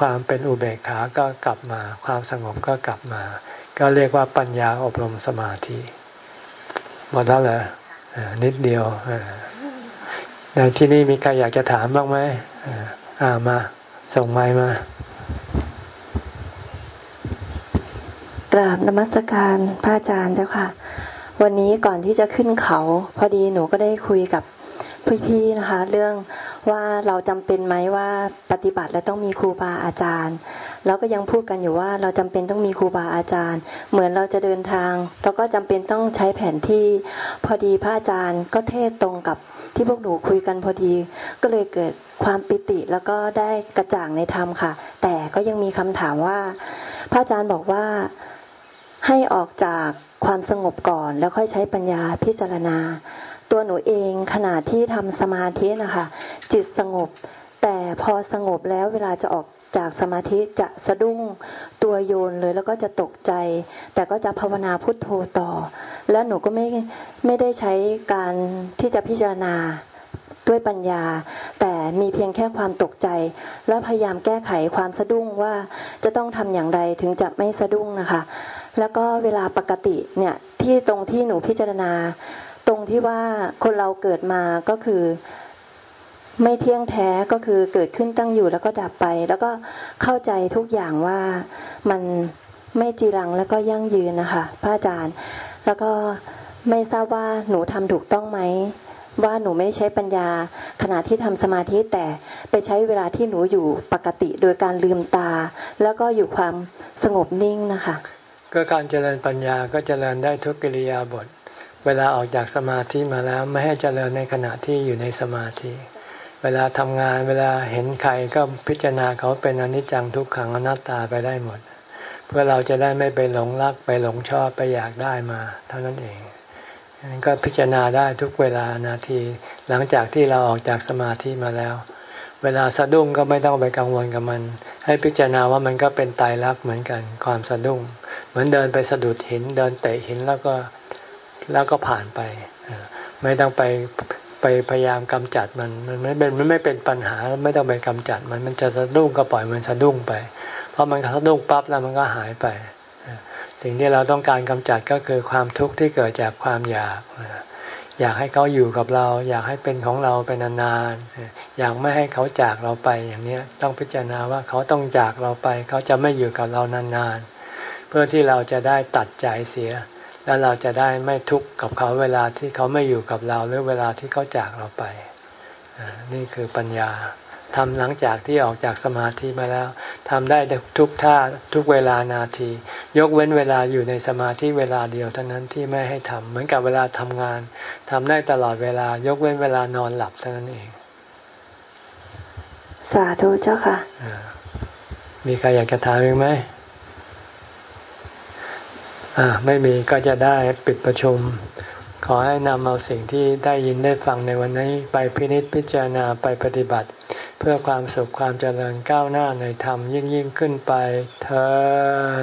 S1: ความเป็นอุเบกขาก็กลับมา ความสงบก็กลับมา ก็เรียกว่าปัญญาอบรมสมาธิหมดแล้วเหรอนิดเดียวในที่นี้มีใครอยากจะถามบ้างไหมอ่ามา ส่งไม้มา
S3: กราบนมัสการพระอาจารย์เจ้าค่ะ วันนี้ก่อนที่จะขึ้นเขา พอดีหนูก็ได้คุยกับพี่ๆนะคะ เรื่องว่าเราจำเป็นไหมว่าปฏิบัติแล้วต้องมีครูบาอาจารย์ แล้วก็ยังพูดกันอยู่ว่าเราจำเป็นต้องมีครูบาอาจารย์ เหมือนเราจะเดินทาง เราก็จำเป็นต้องใช้แผนที่ พอดีพระอาจารย์ก็เทศตรงกับที่พวกหนูคุยกันพอดี ก็เลยเกิดความปิติแล้วก็ได้กระจ่างในธรรมค่ะ แต่ก็ยังมีคำถามว่า พระอาจารย์บอกว่า ให้ออกจากความสงบก่อน แล้วค่อยใช้ปัญญาพิจารณา ตัวหนูเองขณะที่ทำสมาธินะคะจิตสงบ แต่พอสงบแล้วเวลาจะออกจากสมาธิจะสะดุ้งตัวโยนเลยแล้วก็จะตกใจ แต่ก็จะภาวนาพุทโธต่อ แล้วหนูก็ไม่ไม่ได้ใช้การที่จะพิจารณาด้วยปัญญา แต่มีเพียงแค่ความตกใจ แล้วพยายามแก้ไขความสะดุ้งว่าจะต้องทำอย่างไรถึงจะไม่สะดุ้งนะคะ แล้วก็เวลาปกติเนี่ยที่ตรงที่หนูพิจารณา ตรงที่ว่าคนเราเกิดมาก็คือ ไม่เที่ยงแท้ก็คือเกิดขึ้นตั้งอยู่แล้วก็ดับไป แล้วก็เข้าใจทุกอย่างว่ามันไม่จีรังแล้วก็ยั่งยืนนะคะพระอาจารย์ แล้วก็ไม่ทราบว่าหนูทำถูกต้องไหมว่าหนูไม่ใช้ปัญญาขณะที่ทำสมาธิแต่ไปใช้เวลาที่หนูอยู่ปกติโดยการลืมตา แล้วก็อยู่ความสงบนิ่งนะคะ
S1: ก็การเจริญปัญญาก็เจริญได้ทุกกิริยาบท เวลาออกจากสมาธิมาแล้วไม่ให้เจริญในขณะที่อยู่ในสมาธิ เวลาทำงานเวลาเห็นใครก็พิจารณาเขาเป็นอนิจจังทุกขังอนัตตาไปได้หมด เพื่อเราจะได้ไม่ไปหลงรักไปหลงชอบไปอยากได้มา เท่านั้นเองก็พิจารณาได้ทุกเวลานาที หลังจากที่เราออกจากสมาธิมาแล้ว เวลาสะดุ้งก็ไม่ต้องไปกังวลกับมัน ให้พิจารณาว่ามันก็เป็นตายรักเหมือนกันความสะดุ้ง เหมือนเดินไปสะดุดหิน เดินเตะหินแล้วก็แล้วก็ผ่านไป ไม่ต้องไปไปพยายามกำจัดมัน มันไม่เป็นมันไม่เป็นปัญหาไม่ต้องไปกำจัดมันมันจะสะดุ้งก็ปล่อยมันสะดุ้งไป เพราะมันสะดุ้งปั๊บแล้วมันก็หายไป สิ่งที่เราต้องการกำจัดก็คือความทุกข์ที่เกิดจากความอยาก อยากให้เขาอยู่กับเรา อยากให้เป็นของเราเป็นนานๆอยากไม่ให้เขาจากเราไปอย่างนี้ต้องพิจารณาว่าเขาต้องจากเราไป เขาจะไม่อยู่กับเรานานๆ เพื่อที่เราจะได้ตัดใจเสีย แล้วเราจะได้ไม่ทุกข์กับเขาเวลาที่เขาไม่อยู่กับเราหรือเวลาที่เขาจากเราไป นี่คือปัญญาทำหลังจากที่ออกจากสมาธิมาแล้วทำได้ทุกท่าทุกเวลานาที ยกเว้นเวลาอยู่ในสมาธิเวลาเดียวเท่านั้นที่ไม่ให้ทำเหมือนกับเวลาทำงานทำได้ตลอดเวลายกเว้นเวลานอนหลับเท่านั้นเอง
S3: สาธุเจ้าค่ะ
S1: มีใครอยากจะถามอีกไหมอ่า ไม่มีก็จะได้ปิดประชุม ขอให้นำเอาสิ่งที่ได้ยินได้ฟังในวันนี้ไปพินิจพิจารณาไปปฏิบัติ เพื่อความสุขความเจริญก้าวหน้าในธรรมยิ่งยิ่งขึ้นไปเทอ